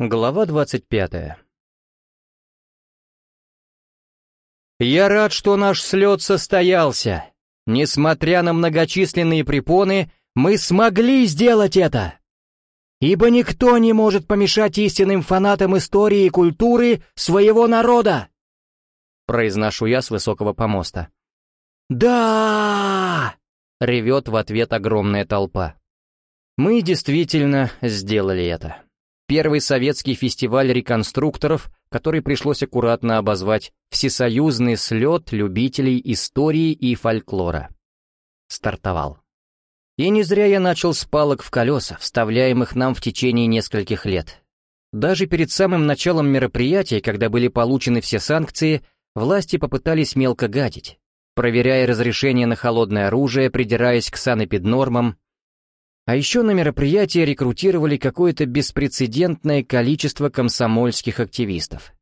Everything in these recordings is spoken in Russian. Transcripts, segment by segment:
Глава двадцать пятая Я рад, что наш слет состоялся. Несмотря на многочисленные препоны, мы смогли сделать это. Ибо никто не может помешать истинным фанатам истории и культуры своего народа. Произношу я с высокого помоста. «Да!» — ревет в ответ огромная толпа. Мы действительно сделали это. Первый советский фестиваль реконструкторов, который пришлось аккуратно обозвать «Всесоюзный слет любителей истории и фольклора». Стартовал. И не зря я начал с палок в колеса, вставляемых нам в течение нескольких лет. Даже перед самым началом мероприятия, когда были получены все санкции, власти попытались мелко гадить проверяя разрешение на холодное оружие, придираясь к санэпиднормам. А еще на мероприятие рекрутировали какое-то беспрецедентное количество комсомольских активистов.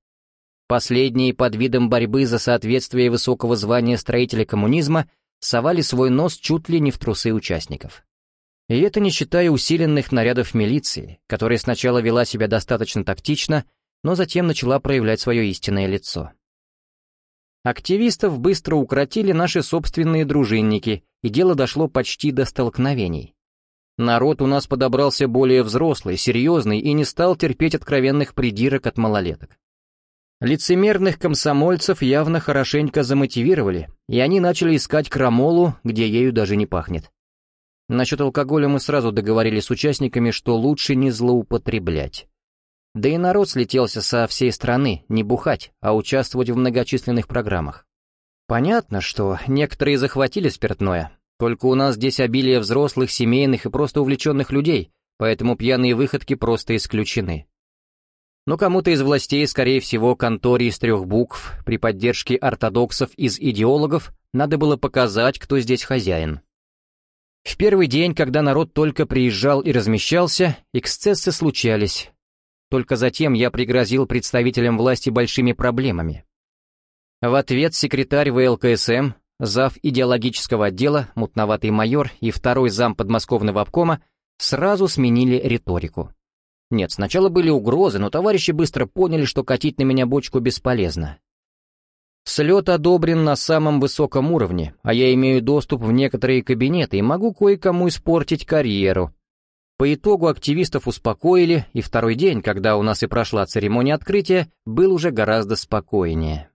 Последние под видом борьбы за соответствие высокого звания строителя коммунизма совали свой нос чуть ли не в трусы участников. И это не считая усиленных нарядов милиции, которая сначала вела себя достаточно тактично, но затем начала проявлять свое истинное лицо. Активистов быстро укротили наши собственные дружинники, и дело дошло почти до столкновений. Народ у нас подобрался более взрослый, серьезный и не стал терпеть откровенных придирок от малолеток. Лицемерных комсомольцев явно хорошенько замотивировали, и они начали искать крамолу, где ею даже не пахнет. Насчет алкоголя мы сразу договорились с участниками, что лучше не злоупотреблять. Да и народ слетелся со всей страны, не бухать, а участвовать в многочисленных программах. Понятно, что некоторые захватили спиртное, только у нас здесь обилие взрослых, семейных и просто увлеченных людей, поэтому пьяные выходки просто исключены. Но кому-то из властей, скорее всего, конторе из трех букв, при поддержке ортодоксов из идеологов, надо было показать, кто здесь хозяин. В первый день, когда народ только приезжал и размещался, эксцессы случались, только затем я пригрозил представителям власти большими проблемами. В ответ секретарь ВЛКСМ, зав. идеологического отдела, мутноватый майор и второй зам подмосковного обкома сразу сменили риторику. Нет, сначала были угрозы, но товарищи быстро поняли, что катить на меня бочку бесполезно. Слет одобрен на самом высоком уровне, а я имею доступ в некоторые кабинеты и могу кое-кому испортить карьеру, по итогу активистов успокоили, и второй день, когда у нас и прошла церемония открытия, был уже гораздо спокойнее.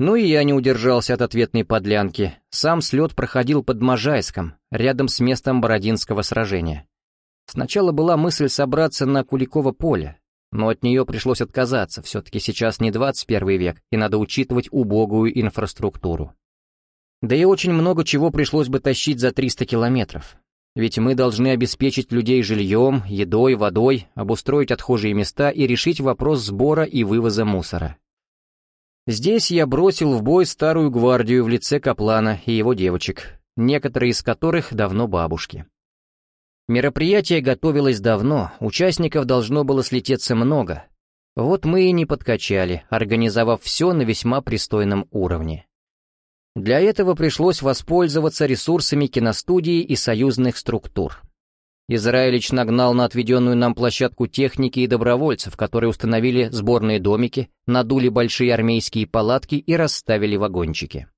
Ну и я не удержался от ответной подлянки. Сам слет проходил под Можайском, рядом с местом Бородинского сражения. Сначала была мысль собраться на Куликово поле, но от нее пришлось отказаться, все-таки сейчас не 21 век, и надо учитывать убогую инфраструктуру. Да и очень много чего пришлось бы тащить за 300 километров. Ведь мы должны обеспечить людей жильем, едой, водой, обустроить отхожие места и решить вопрос сбора и вывоза мусора. Здесь я бросил в бой старую гвардию в лице Каплана и его девочек, некоторые из которых давно бабушки. Мероприятие готовилось давно, участников должно было слететься много. Вот мы и не подкачали, организовав все на весьма пристойном уровне. Для этого пришлось воспользоваться ресурсами киностудии и союзных структур. Израилич нагнал на отведенную нам площадку техники и добровольцев, которые установили сборные домики, надули большие армейские палатки и расставили вагончики.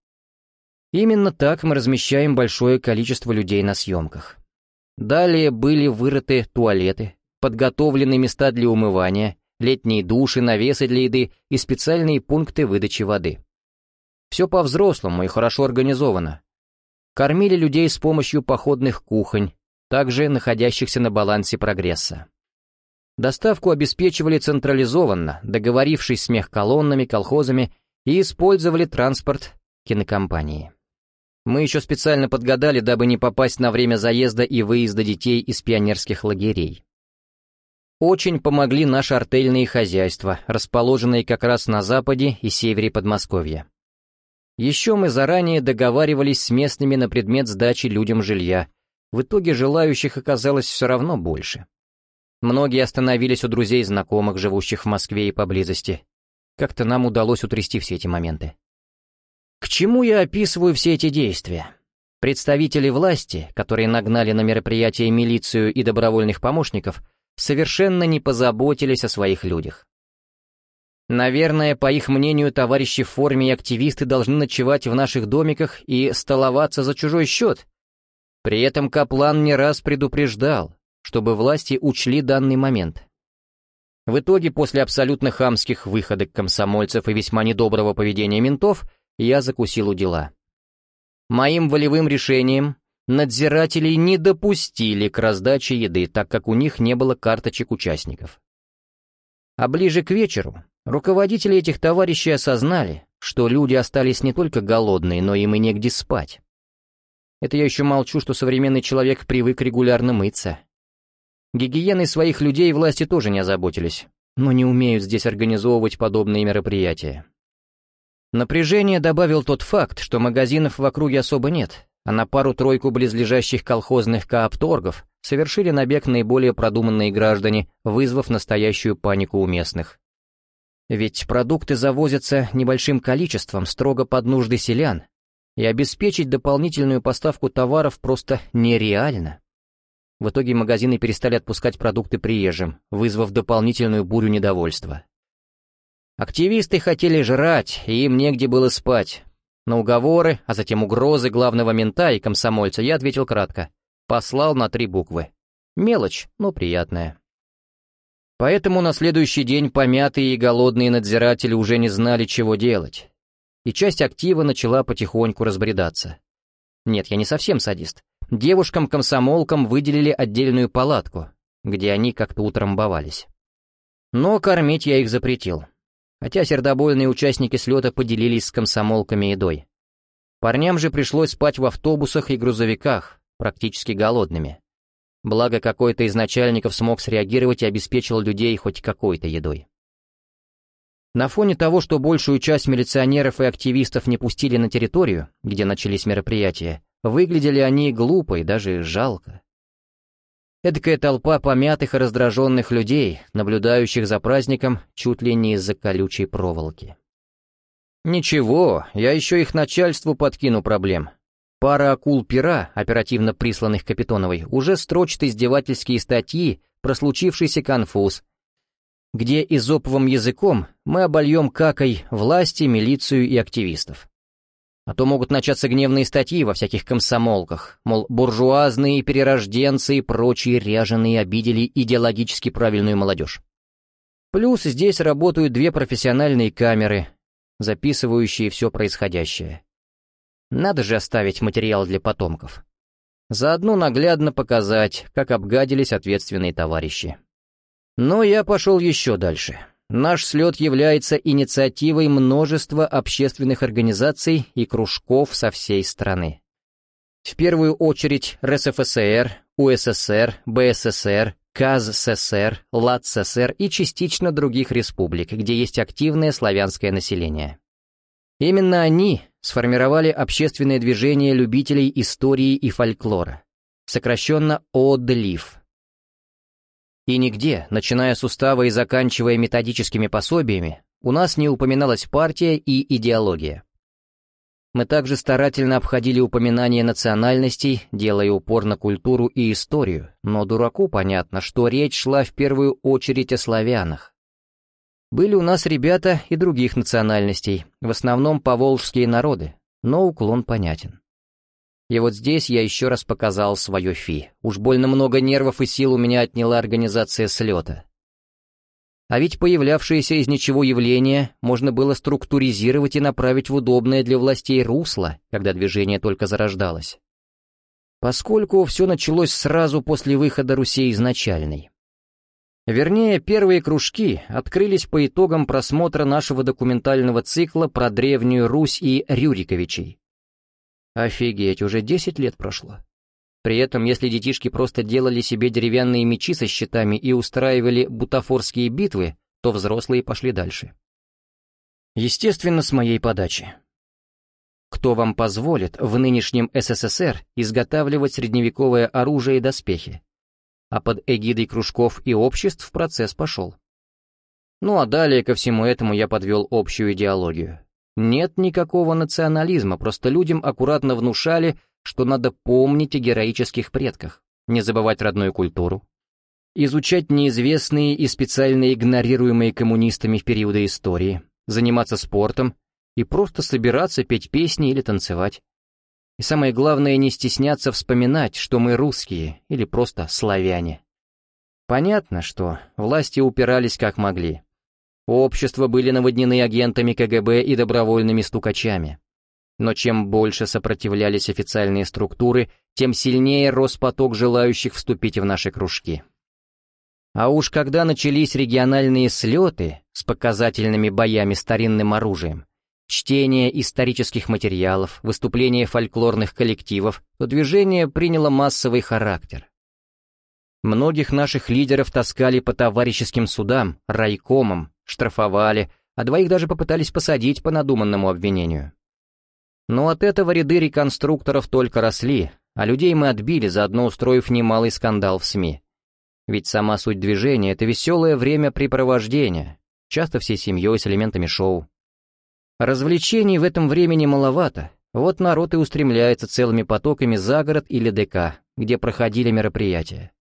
Именно так мы размещаем большое количество людей на съемках. Далее были вырыты туалеты, подготовлены места для умывания, летние души, навесы для еды и специальные пункты выдачи воды. Все по-взрослому и хорошо организовано. Кормили людей с помощью походных кухонь, также находящихся на балансе прогресса. Доставку обеспечивали централизованно, договорившись с мехколоннами, колхозами и использовали транспорт кинокомпании. Мы еще специально подгадали, дабы не попасть на время заезда и выезда детей из пионерских лагерей. Очень помогли наши артельные хозяйства, расположенные как раз на западе и севере Подмосковья. Еще мы заранее договаривались с местными на предмет сдачи людям жилья. В итоге желающих оказалось все равно больше. Многие остановились у друзей и знакомых, живущих в Москве и поблизости. Как-то нам удалось утрясти все эти моменты. К чему я описываю все эти действия? Представители власти, которые нагнали на мероприятие милицию и добровольных помощников, совершенно не позаботились о своих людях. Наверное, по их мнению, товарищи в форме и активисты должны ночевать в наших домиках и столоваться за чужой счет. При этом Каплан не раз предупреждал, чтобы власти учли данный момент. В итоге, после абсолютно хамских выходок комсомольцев и весьма недоброго поведения ментов, я закусил у дела. Моим волевым решением надзиратели не допустили к раздаче еды, так как у них не было карточек участников. А ближе к вечеру руководители этих товарищей осознали, что люди остались не только голодные, но им и негде спать. Это я еще молчу, что современный человек привык регулярно мыться. Гигиеной своих людей власти тоже не озаботились, но не умеют здесь организовывать подобные мероприятия. Напряжение добавил тот факт, что магазинов в округе особо нет, а на пару-тройку близлежащих колхозных коопторгов совершили набег наиболее продуманные граждане, вызвав настоящую панику у местных. Ведь продукты завозятся небольшим количеством, строго под нужды селян, и обеспечить дополнительную поставку товаров просто нереально. В итоге магазины перестали отпускать продукты приезжим, вызвав дополнительную бурю недовольства. Активисты хотели жрать, и им негде было спать. На уговоры, а затем угрозы главного мента и комсомольца я ответил кратко. Послал на три буквы. Мелочь, но приятная. Поэтому на следующий день помятые и голодные надзиратели уже не знали, чего делать. И часть актива начала потихоньку разбредаться. Нет, я не совсем садист. Девушкам-комсомолкам выделили отдельную палатку, где они как-то утрамбовались. Но кормить я их запретил хотя сердобольные участники слета поделились с комсомолками едой. Парням же пришлось спать в автобусах и грузовиках, практически голодными. Благо, какой-то из начальников смог среагировать и обеспечил людей хоть какой-то едой. На фоне того, что большую часть милиционеров и активистов не пустили на территорию, где начались мероприятия, выглядели они глупо и даже жалко. Эдакая толпа помятых и раздраженных людей, наблюдающих за праздником чуть ли не из-за колючей проволоки. Ничего, я еще их начальству подкину проблем. Пара акул-пера, оперативно присланных Капитоновой, уже строчит издевательские статьи про случившийся конфуз, где изоповым языком мы обольем какой власти, милицию и активистов. А то могут начаться гневные статьи во всяких комсомолках, мол, буржуазные перерожденцы и прочие ряженые обидели идеологически правильную молодежь. Плюс здесь работают две профессиональные камеры, записывающие все происходящее. Надо же оставить материал для потомков. Заодно наглядно показать, как обгадились ответственные товарищи. Но я пошел еще дальше. Наш слет является инициативой множества общественных организаций и кружков со всей страны. В первую очередь РСФСР, УССР, БССР, КАЗССР, ЛАТССР и частично других республик, где есть активное славянское население. Именно они сформировали общественное движение любителей истории и фольклора, сокращенно ОДЛИФ, и нигде, начиная с устава и заканчивая методическими пособиями, у нас не упоминалась партия и идеология. Мы также старательно обходили упоминания национальностей, делая упор на культуру и историю, но дураку понятно, что речь шла в первую очередь о славянах. Были у нас ребята и других национальностей, в основном поволжские народы, но уклон понятен. И вот здесь я еще раз показал свое фи. Уж больно много нервов и сил у меня отняла организация слета. А ведь появлявшееся из ничего явление можно было структуризировать и направить в удобное для властей русло, когда движение только зарождалось. Поскольку все началось сразу после выхода Руси изначальной. Вернее, первые кружки открылись по итогам просмотра нашего документального цикла про Древнюю Русь и Рюриковичей. Офигеть, уже 10 лет прошло. При этом, если детишки просто делали себе деревянные мечи со щитами и устраивали бутафорские битвы, то взрослые пошли дальше. Естественно, с моей подачи. Кто вам позволит в нынешнем СССР изготавливать средневековое оружие и доспехи? А под эгидой кружков и обществ процесс пошел. Ну а далее ко всему этому я подвел общую идеологию. Нет никакого национализма, просто людям аккуратно внушали, что надо помнить о героических предках, не забывать родную культуру. изучать неизвестные и специально игнорируемые коммунистами в периоды истории, заниматься спортом и просто собираться петь песни или танцевать. И самое главное, не стесняться вспоминать, что мы русские или просто славяне. Понятно, что власти упирались как могли. Общества были наводнены агентами КГБ и добровольными стукачами. Но чем больше сопротивлялись официальные структуры, тем сильнее рос поток желающих вступить в наши кружки. А уж когда начались региональные слеты с показательными боями старинным оружием, чтение исторических материалов, выступление фольклорных коллективов, то движение приняло массовый характер. Многих наших лидеров таскали по товарищеским судам, райкомам, штрафовали, а двоих даже попытались посадить по надуманному обвинению. Но от этого ряды реконструкторов только росли, а людей мы отбили, заодно устроив немалый скандал в СМИ. Ведь сама суть движения — это веселое времяпрепровождение, часто всей семьей с элементами шоу. Развлечений в этом времени маловато, вот народ и устремляется целыми потоками за город или ДК, где проходили мероприятия.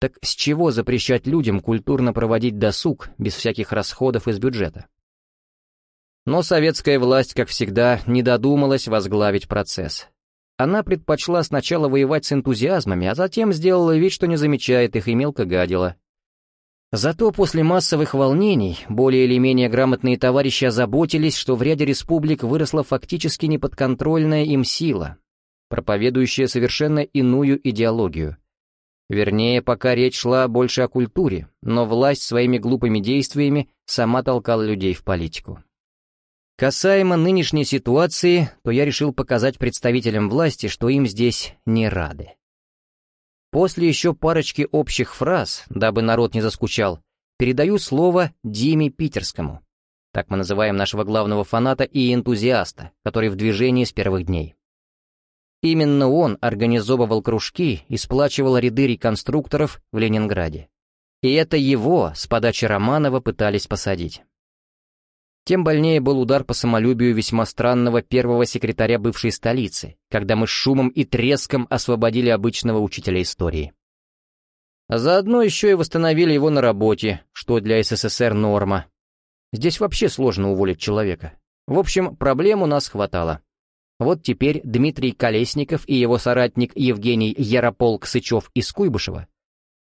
Так с чего запрещать людям культурно проводить досуг без всяких расходов из бюджета? Но советская власть, как всегда, не додумалась возглавить процесс. Она предпочла сначала воевать с энтузиазмами, а затем сделала вид, что не замечает их и мелко гадила. Зато после массовых волнений более или менее грамотные товарищи озаботились, что в ряде республик выросла фактически неподконтрольная им сила, проповедующая совершенно иную идеологию. Вернее, пока речь шла больше о культуре, но власть своими глупыми действиями сама толкала людей в политику. Касаемо нынешней ситуации, то я решил показать представителям власти, что им здесь не рады. После еще парочки общих фраз, дабы народ не заскучал, передаю слово Диме Питерскому. Так мы называем нашего главного фаната и энтузиаста, который в движении с первых дней. Именно он организовывал кружки и сплачивал ряды реконструкторов в Ленинграде. И это его с подачи Романова пытались посадить. Тем больнее был удар по самолюбию весьма странного первого секретаря бывшей столицы, когда мы с шумом и треском освободили обычного учителя истории. заодно еще и восстановили его на работе, что для СССР норма. Здесь вообще сложно уволить человека. В общем, проблем у нас хватало. Вот теперь Дмитрий Колесников и его соратник Евгений Ярополк-Сычев из Куйбышева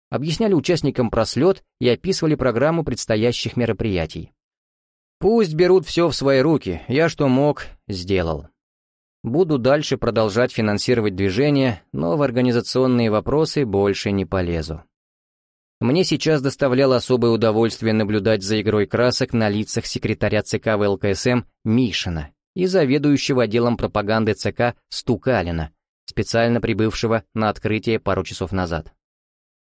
объясняли участникам прослет и описывали программу предстоящих мероприятий. Пусть берут все в свои руки, я что мог, сделал. Буду дальше продолжать финансировать движение, но в организационные вопросы больше не полезу. Мне сейчас доставляло особое удовольствие наблюдать за игрой красок на лицах секретаря ЦК ВЛКСМ Мишина и заведующего отделом пропаганды ЦК Стукалина, специально прибывшего на открытие пару часов назад.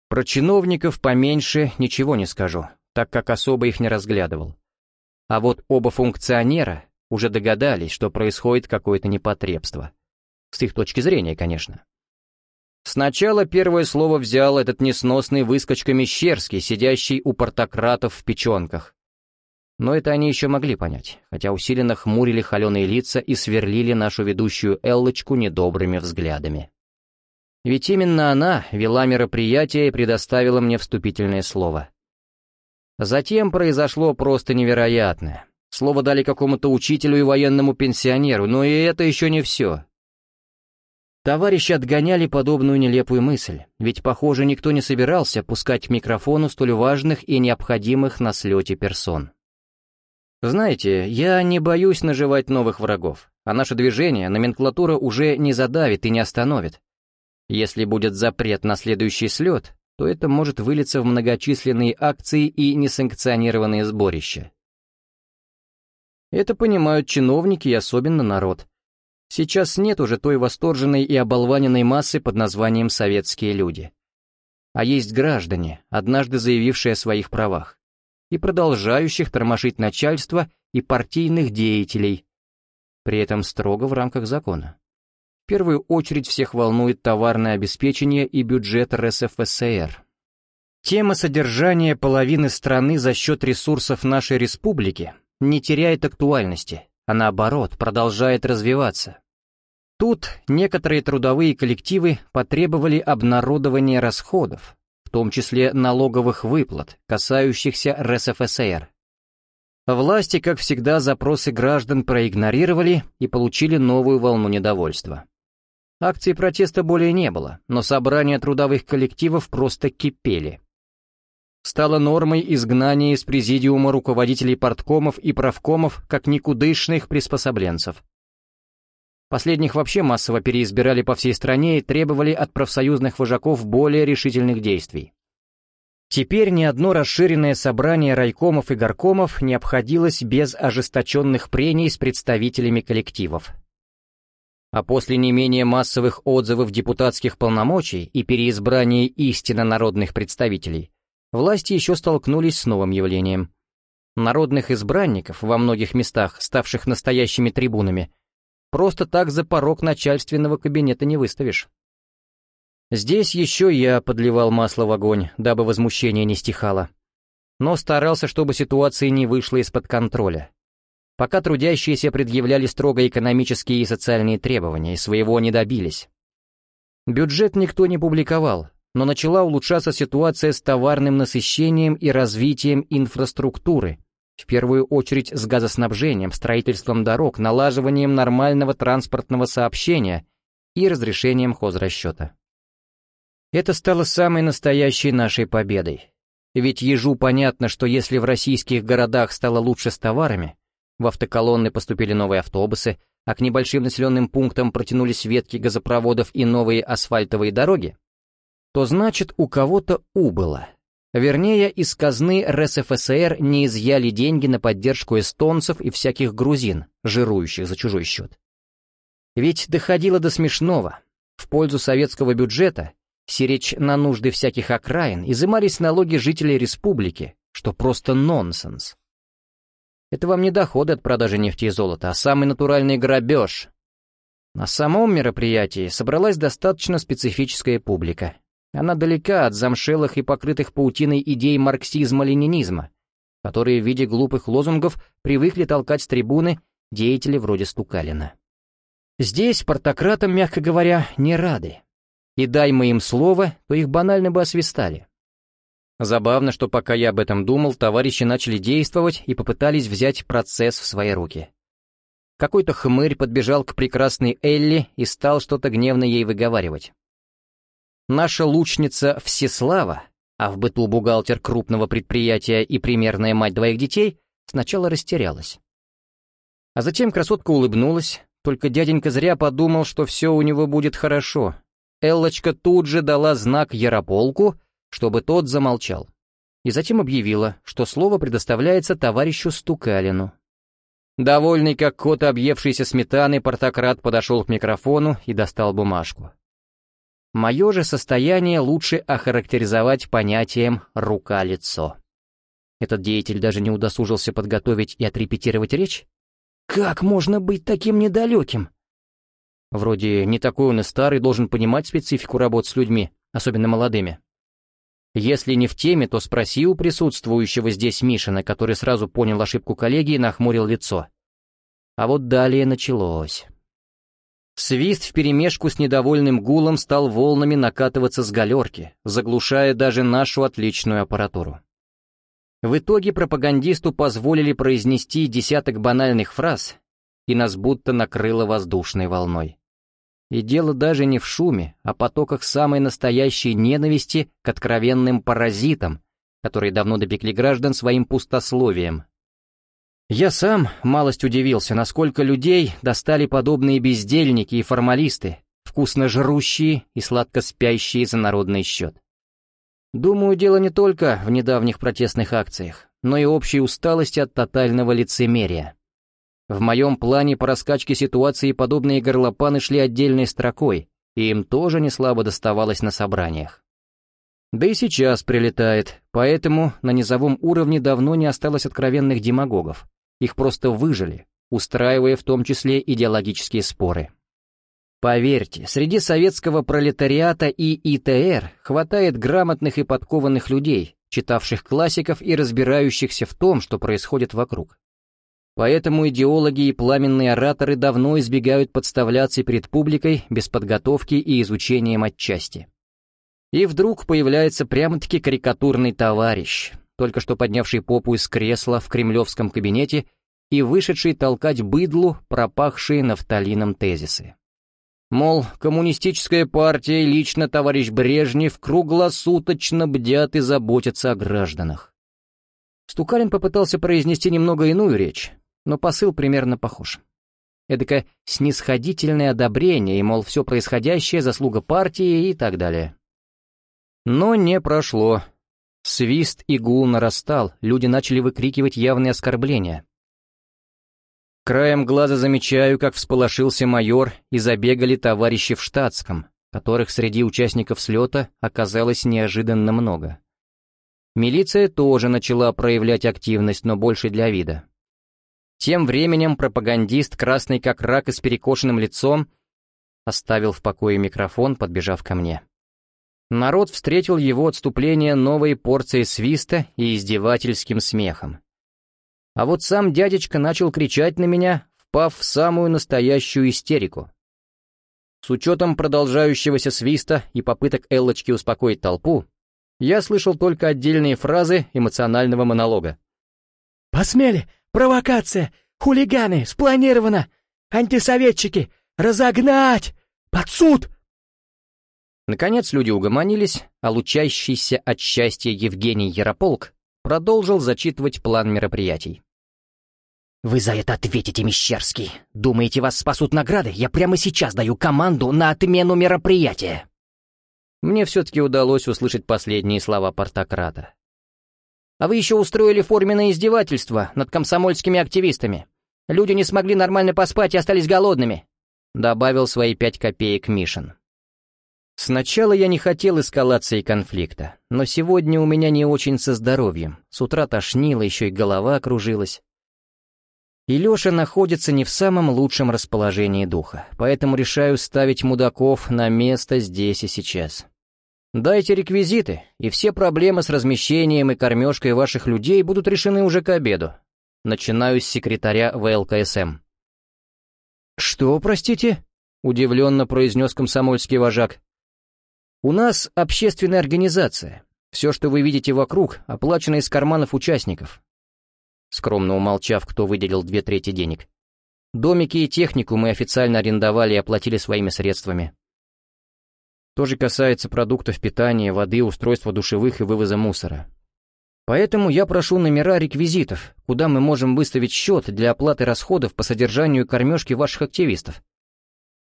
Про чиновников поменьше ничего не скажу, так как особо их не разглядывал. А вот оба функционера уже догадались, что происходит какое-то непотребство. С их точки зрения, конечно. Сначала первое слово взял этот несносный выскочка Мещерский, сидящий у портократов в печенках. Но это они еще могли понять, хотя усиленно хмурили холеные лица и сверлили нашу ведущую Эллочку недобрыми взглядами. Ведь именно она вела мероприятие и предоставила мне вступительное слово. Затем произошло просто невероятное. Слово дали какому-то учителю и военному пенсионеру, но и это еще не все. Товарищи отгоняли подобную нелепую мысль, ведь, похоже, никто не собирался пускать к микрофону столь важных и необходимых на слете персон. Знаете, я не боюсь наживать новых врагов, а наше движение номенклатура уже не задавит и не остановит. Если будет запрет на следующий слет, то это может вылиться в многочисленные акции и несанкционированные сборища. Это понимают чиновники и особенно народ. Сейчас нет уже той восторженной и оболваненной массы под названием «советские люди». А есть граждане, однажды заявившие о своих правах, и продолжающих тормошить начальство и партийных деятелей, при этом строго в рамках закона. В первую очередь всех волнует товарное обеспечение и бюджет РСФСР. Тема содержания половины страны за счет ресурсов нашей республики не теряет актуальности, а наоборот продолжает развиваться. Тут некоторые трудовые коллективы потребовали обнародования расходов, том числе налоговых выплат, касающихся РСФСР. Власти, как всегда, запросы граждан проигнорировали и получили новую волну недовольства. Акций протеста более не было, но собрания трудовых коллективов просто кипели. Стало нормой изгнание из президиума руководителей порткомов и правкомов как никудышных приспособленцев. Последних вообще массово переизбирали по всей стране и требовали от профсоюзных вожаков более решительных действий. Теперь ни одно расширенное собрание райкомов и горкомов не обходилось без ожесточенных прений с представителями коллективов. А после не менее массовых отзывов депутатских полномочий и переизбрания истинно народных представителей, власти еще столкнулись с новым явлением. Народных избранников во многих местах, ставших настоящими трибунами, просто так за порог начальственного кабинета не выставишь. Здесь еще я подливал масло в огонь, дабы возмущение не стихало. Но старался, чтобы ситуация не вышла из-под контроля. Пока трудящиеся предъявляли строго экономические и социальные требования, и своего не добились. Бюджет никто не публиковал, но начала улучшаться ситуация с товарным насыщением и развитием инфраструктуры, в первую очередь с газоснабжением, строительством дорог, налаживанием нормального транспортного сообщения и разрешением хозрасчета. Это стало самой настоящей нашей победой. Ведь ежу понятно, что если в российских городах стало лучше с товарами, в автоколонны поступили новые автобусы, а к небольшим населенным пунктам протянулись ветки газопроводов и новые асфальтовые дороги, то значит у кого-то убыло. Вернее, из казны РСФСР не изъяли деньги на поддержку эстонцев и всяких грузин, жирующих за чужой счет. Ведь доходило до смешного. В пользу советского бюджета сиречь на нужды всяких окраин, изымались налоги жителей республики, что просто нонсенс. Это вам не доходы от продажи нефти и золота, а самый натуральный грабеж. На самом мероприятии собралась достаточно специфическая публика. Она далека от замшелых и покрытых паутиной идей марксизма-ленинизма, которые в виде глупых лозунгов привыкли толкать с трибуны деятели вроде Стукалина. Здесь портократам, мягко говоря, не рады. И дай мы им слово, то их банально бы освистали. Забавно, что пока я об этом думал, товарищи начали действовать и попытались взять процесс в свои руки. Какой-то хмырь подбежал к прекрасной Элли и стал что-то гневно ей выговаривать. Наша лучница Всеслава, а в быту бухгалтер крупного предприятия и примерная мать двоих детей, сначала растерялась. А затем красотка улыбнулась, только дяденька зря подумал, что все у него будет хорошо, Эллочка тут же дала знак Ярополку, чтобы тот замолчал, и затем объявила, что слово предоставляется товарищу Стукалину. Довольный как кот, объевшийся сметаны, портократ подошел к микрофону и достал бумажку. Мое же состояние лучше охарактеризовать понятием «рука-лицо». Этот деятель даже не удосужился подготовить и отрепетировать речь? Как можно быть таким недалеким? Вроде не такой он и старый, должен понимать специфику работ с людьми, особенно молодыми. Если не в теме, то спроси у присутствующего здесь Мишина, который сразу понял ошибку коллеги и нахмурил лицо. А вот далее началось. Свист вперемешку с недовольным гулом стал волнами накатываться с галерки, заглушая даже нашу отличную аппаратуру. В итоге пропагандисту позволили произнести десяток банальных фраз, и нас будто накрыло воздушной волной. И дело даже не в шуме, а потоках самой настоящей ненависти к откровенным паразитам, которые давно допекли граждан своим пустословием. Я сам малость удивился, насколько людей достали подобные бездельники и формалисты, вкусно жрущие и сладко спящие за народный счет. Думаю, дело не только в недавних протестных акциях, но и общей усталости от тотального лицемерия. В моем плане по раскачке ситуации подобные горлопаны шли отдельной строкой, и им тоже не слабо доставалось на собраниях. Да и сейчас прилетает, поэтому на низовом уровне давно не осталось откровенных демагогов. Их просто выжили, устраивая в том числе идеологические споры. Поверьте, среди советского пролетариата и ИТР хватает грамотных и подкованных людей, читавших классиков и разбирающихся в том, что происходит вокруг. Поэтому идеологи и пламенные ораторы давно избегают подставляться перед публикой без подготовки и изучением отчасти. И вдруг появляется прямо-таки карикатурный товарищ, только что поднявший попу из кресла в кремлевском кабинете и вышедший толкать быдлу, пропахшие нафталином тезисы. Мол, коммунистическая партия и лично товарищ Брежнев круглосуточно бдят и заботятся о гражданах. Стукалин попытался произнести немного иную речь, но посыл примерно похож. Эдакое снисходительное одобрение, и, мол, все происходящее — заслуга партии и так далее. Но не прошло. Свист и гул нарастал, люди начали выкрикивать явные оскорбления. Краем глаза замечаю, как всполошился майор и забегали товарищи в штатском, которых среди участников слета оказалось неожиданно много. Милиция тоже начала проявлять активность, но больше для вида. Тем временем пропагандист, красный как рак и с перекошенным лицом, оставил в покое микрофон, подбежав ко мне. Народ встретил его отступление новой порцией свиста и издевательским смехом. А вот сам дядечка начал кричать на меня, впав в самую настоящую истерику. С учетом продолжающегося свиста и попыток Эллочки успокоить толпу, я слышал только отдельные фразы эмоционального монолога. «Посмели! Провокация! Хулиганы! Спланировано! Антисоветчики! Разогнать! Под суд!» Наконец люди угомонились, а лучащийся от счастья Евгений Ярополк продолжил зачитывать план мероприятий. «Вы за это ответите, Мещерский. Думаете, вас спасут награды? Я прямо сейчас даю команду на отмену мероприятия!» Мне все-таки удалось услышать последние слова портократа. «А вы еще устроили форменное издевательство над комсомольскими активистами. Люди не смогли нормально поспать и остались голодными», — добавил свои пять копеек Мишин. Сначала я не хотел эскалации конфликта, но сегодня у меня не очень со здоровьем. С утра тошнило, еще и голова кружилась. И Леша находится не в самом лучшем расположении духа, поэтому решаю ставить мудаков на место здесь и сейчас. Дайте реквизиты, и все проблемы с размещением и кормежкой ваших людей будут решены уже к обеду. Начинаю с секретаря ВЛКСМ. «Что, простите?» — удивленно произнес комсомольский вожак. «У нас общественная организация. Все, что вы видите вокруг, оплачено из карманов участников скромно умолчав, кто выделил две трети денег. Домики и технику мы официально арендовали и оплатили своими средствами. То же касается продуктов питания, воды, устройства душевых и вывоза мусора. Поэтому я прошу номера реквизитов, куда мы можем выставить счет для оплаты расходов по содержанию и кормежке ваших активистов.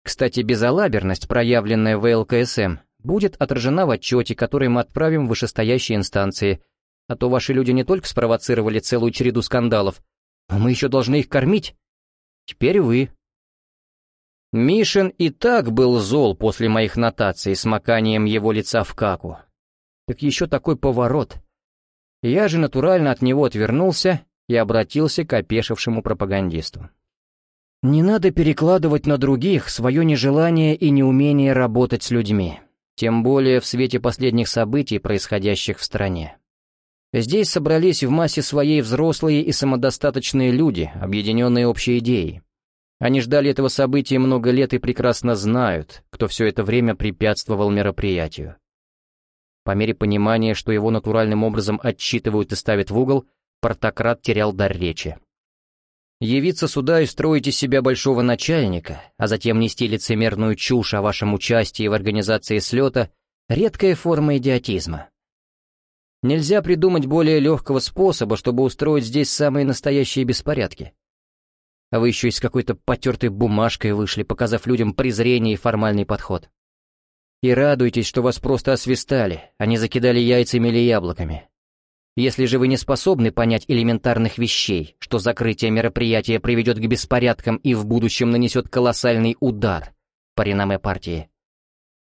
Кстати, безалаберность, проявленная в ЛКСМ, будет отражена в отчете, который мы отправим в вышестоящие инстанции – а то ваши люди не только спровоцировали целую череду скандалов, но мы еще должны их кормить. Теперь вы. Мишин и так был зол после моих нотаций с маканием его лица в каку. Так еще такой поворот. Я же натурально от него отвернулся и обратился к опешившему пропагандисту. Не надо перекладывать на других свое нежелание и неумение работать с людьми, тем более в свете последних событий, происходящих в стране. Здесь собрались в массе своей взрослые и самодостаточные люди, объединенные общей идеей. Они ждали этого события много лет и прекрасно знают, кто все это время препятствовал мероприятию. По мере понимания, что его натуральным образом отчитывают и ставят в угол, портократ терял дар речи. Явиться сюда и строить из себя большого начальника, а затем нести лицемерную чушь о вашем участии в организации слета — редкая форма идиотизма. Нельзя придумать более легкого способа, чтобы устроить здесь самые настоящие беспорядки. А вы еще и с какой-то потертой бумажкой вышли, показав людям презрение и формальный подход. И радуйтесь, что вас просто освистали, а не закидали яйцами или яблоками. Если же вы не способны понять элементарных вещей, что закрытие мероприятия приведет к беспорядкам и в будущем нанесет колоссальный удар по реноме партии,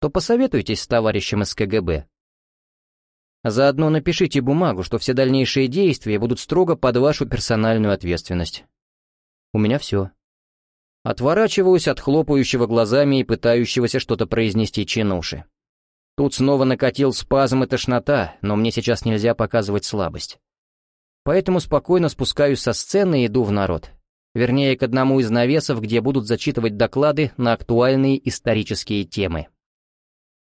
то посоветуйтесь с товарищем из КГБ, Заодно напишите бумагу, что все дальнейшие действия будут строго под вашу персональную ответственность. У меня все. Отворачиваюсь от хлопающего глазами и пытающегося что-то произнести чинуши. Тут снова накатил спазм и тошнота, но мне сейчас нельзя показывать слабость. Поэтому спокойно спускаюсь со сцены и иду в народ. Вернее, к одному из навесов, где будут зачитывать доклады на актуальные исторические темы.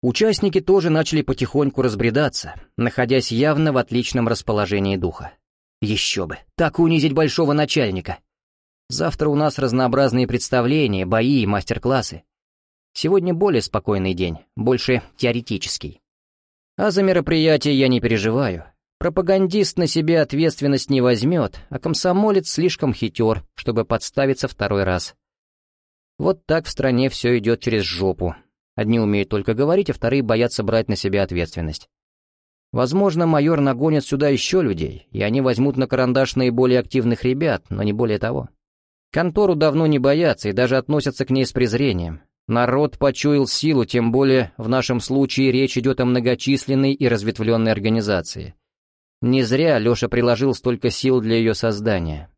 Участники тоже начали потихоньку разбредаться, находясь явно в отличном расположении духа. Еще бы, так унизить большого начальника. Завтра у нас разнообразные представления, бои и мастер-классы. Сегодня более спокойный день, больше теоретический. А за мероприятие я не переживаю. Пропагандист на себе ответственность не возьмет, а комсомолец слишком хитер, чтобы подставиться второй раз. Вот так в стране все идет через жопу. Одни умеют только говорить, а вторые боятся брать на себя ответственность. Возможно, майор нагонит сюда еще людей, и они возьмут на карандаш наиболее активных ребят, но не более того. Контору давно не боятся и даже относятся к ней с презрением. Народ почуял силу, тем более в нашем случае речь идет о многочисленной и разветвленной организации. Не зря Леша приложил столько сил для ее создания.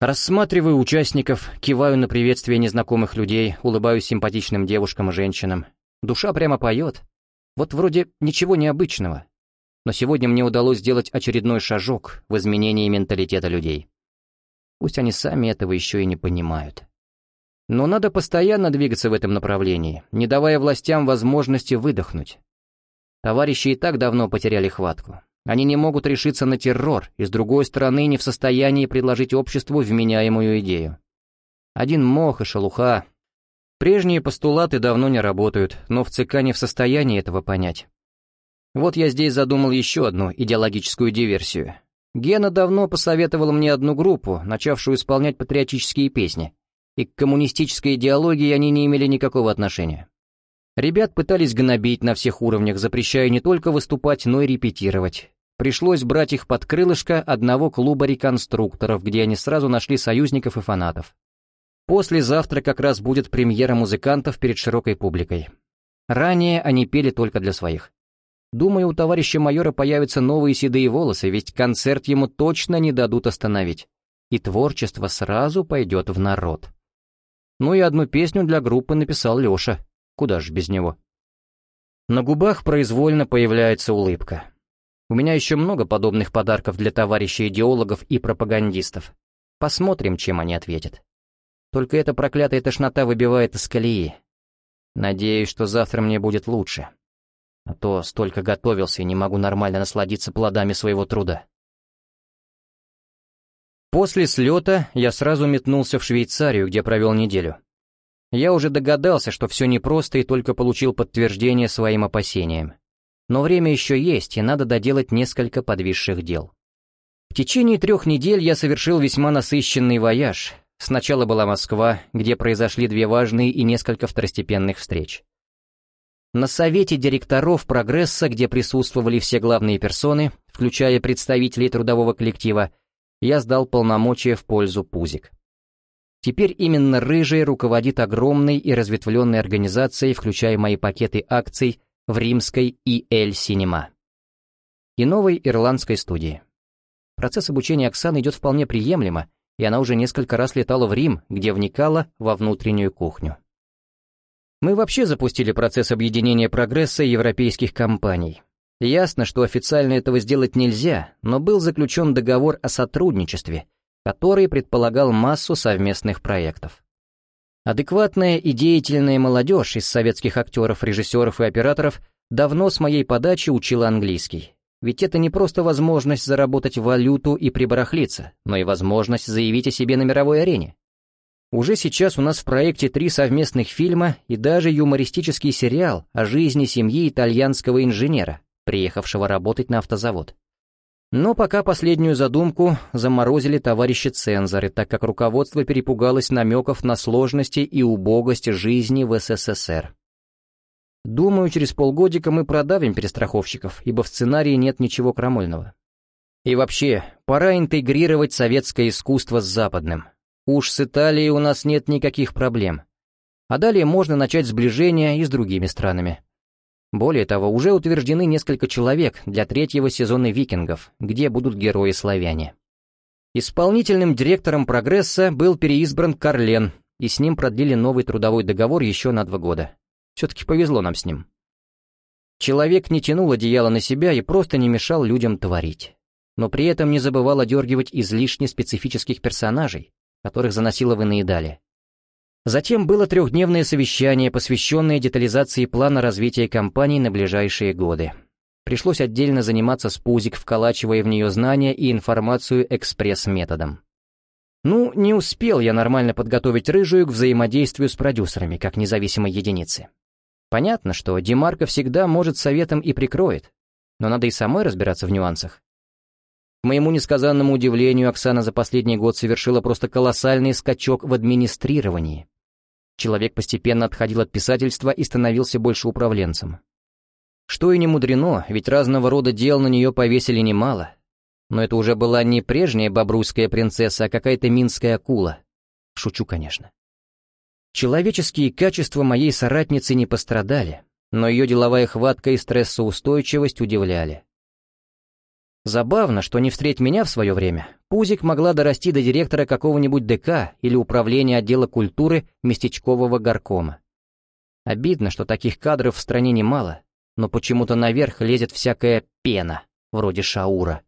Рассматриваю участников, киваю на приветствие незнакомых людей, улыбаюсь симпатичным девушкам и женщинам. Душа прямо поет. Вот вроде ничего необычного. Но сегодня мне удалось сделать очередной шажок в изменении менталитета людей. Пусть они сами этого еще и не понимают. Но надо постоянно двигаться в этом направлении, не давая властям возможности выдохнуть. Товарищи и так давно потеряли хватку. Они не могут решиться на террор, и с другой стороны не в состоянии предложить обществу вменяемую идею. Один мох и шелуха. Прежние постулаты давно не работают, но в ЦК не в состоянии этого понять. Вот я здесь задумал еще одну идеологическую диверсию. Гена давно посоветовал мне одну группу, начавшую исполнять патриотические песни и к коммунистической идеологии они не имели никакого отношения. Ребят пытались гнобить на всех уровнях, запрещая не только выступать, но и репетировать. Пришлось брать их под крылышко одного клуба реконструкторов, где они сразу нашли союзников и фанатов. Послезавтра как раз будет премьера музыкантов перед широкой публикой. Ранее они пели только для своих. Думаю, у товарища майора появятся новые седые волосы, ведь концерт ему точно не дадут остановить. И творчество сразу пойдет в народ. Ну и одну песню для группы написал Леша. Куда ж без него? На губах произвольно появляется улыбка. У меня еще много подобных подарков для товарищей идеологов и пропагандистов. Посмотрим, чем они ответят. Только эта проклятая тошнота выбивает из колеи. Надеюсь, что завтра мне будет лучше. А то столько готовился и не могу нормально насладиться плодами своего труда. После слета я сразу метнулся в Швейцарию, где провел неделю. Я уже догадался, что все непросто и только получил подтверждение своим опасениям. Но время еще есть, и надо доделать несколько подвисших дел. В течение трех недель я совершил весьма насыщенный вояж. Сначала была Москва, где произошли две важные и несколько второстепенных встреч. На совете директоров «Прогресса», где присутствовали все главные персоны, включая представителей трудового коллектива, я сдал полномочия в пользу Пузик. Теперь именно Рыжий руководит огромной и разветвленной организацией, включая мои пакеты акций в римской EL Cinema и новой ирландской студии. Процесс обучения Оксаны идет вполне приемлемо, и она уже несколько раз летала в Рим, где вникала во внутреннюю кухню. Мы вообще запустили процесс объединения прогресса европейских компаний. Ясно, что официально этого сделать нельзя, но был заключен договор о сотрудничестве, который предполагал массу совместных проектов. Адекватная и деятельная молодежь из советских актеров, режиссеров и операторов давно с моей подачи учила английский. Ведь это не просто возможность заработать валюту и прибарахлиться, но и возможность заявить о себе на мировой арене. Уже сейчас у нас в проекте три совместных фильма и даже юмористический сериал о жизни семьи итальянского инженера, приехавшего работать на автозавод. Но пока последнюю задумку заморозили товарищи цензоры, так как руководство перепугалось намеков на сложности и убогость жизни в СССР. Думаю, через полгодика мы продавим перестраховщиков, ибо в сценарии нет ничего крамольного. И вообще, пора интегрировать советское искусство с западным. Уж с Италией у нас нет никаких проблем. А далее можно начать сближение и с другими странами. Более того, уже утверждены несколько человек для третьего сезона «Викингов», где будут герои-славяне. Исполнительным директором «Прогресса» был переизбран Карлен, и с ним продлили новый трудовой договор еще на два года. Все-таки повезло нам с ним. Человек не тянул одеяло на себя и просто не мешал людям творить. Но при этом не забывал одергивать излишне специфических персонажей, которых заносило в иные дали. Затем было трехдневное совещание, посвященное детализации плана развития компании на ближайшие годы. Пришлось отдельно заниматься с Пузик, вколачивая в нее знания и информацию экспресс-методом. Ну, не успел я нормально подготовить Рыжую к взаимодействию с продюсерами, как независимой единицы. Понятно, что Демарко всегда может советом и прикроет, но надо и самой разбираться в нюансах. К моему несказанному удивлению, Оксана за последний год совершила просто колоссальный скачок в администрировании. Человек постепенно отходил от писательства и становился больше управленцем. Что и не мудрено, ведь разного рода дел на нее повесили немало. Но это уже была не прежняя бобруйская принцесса, а какая-то минская акула. Шучу, конечно. Человеческие качества моей соратницы не пострадали, но ее деловая хватка и стрессоустойчивость удивляли. Забавно, что не встреть меня в свое время, Пузик могла дорасти до директора какого-нибудь ДК или управления отдела культуры местечкового горкома. Обидно, что таких кадров в стране немало, но почему-то наверх лезет всякая пена, вроде Шаура.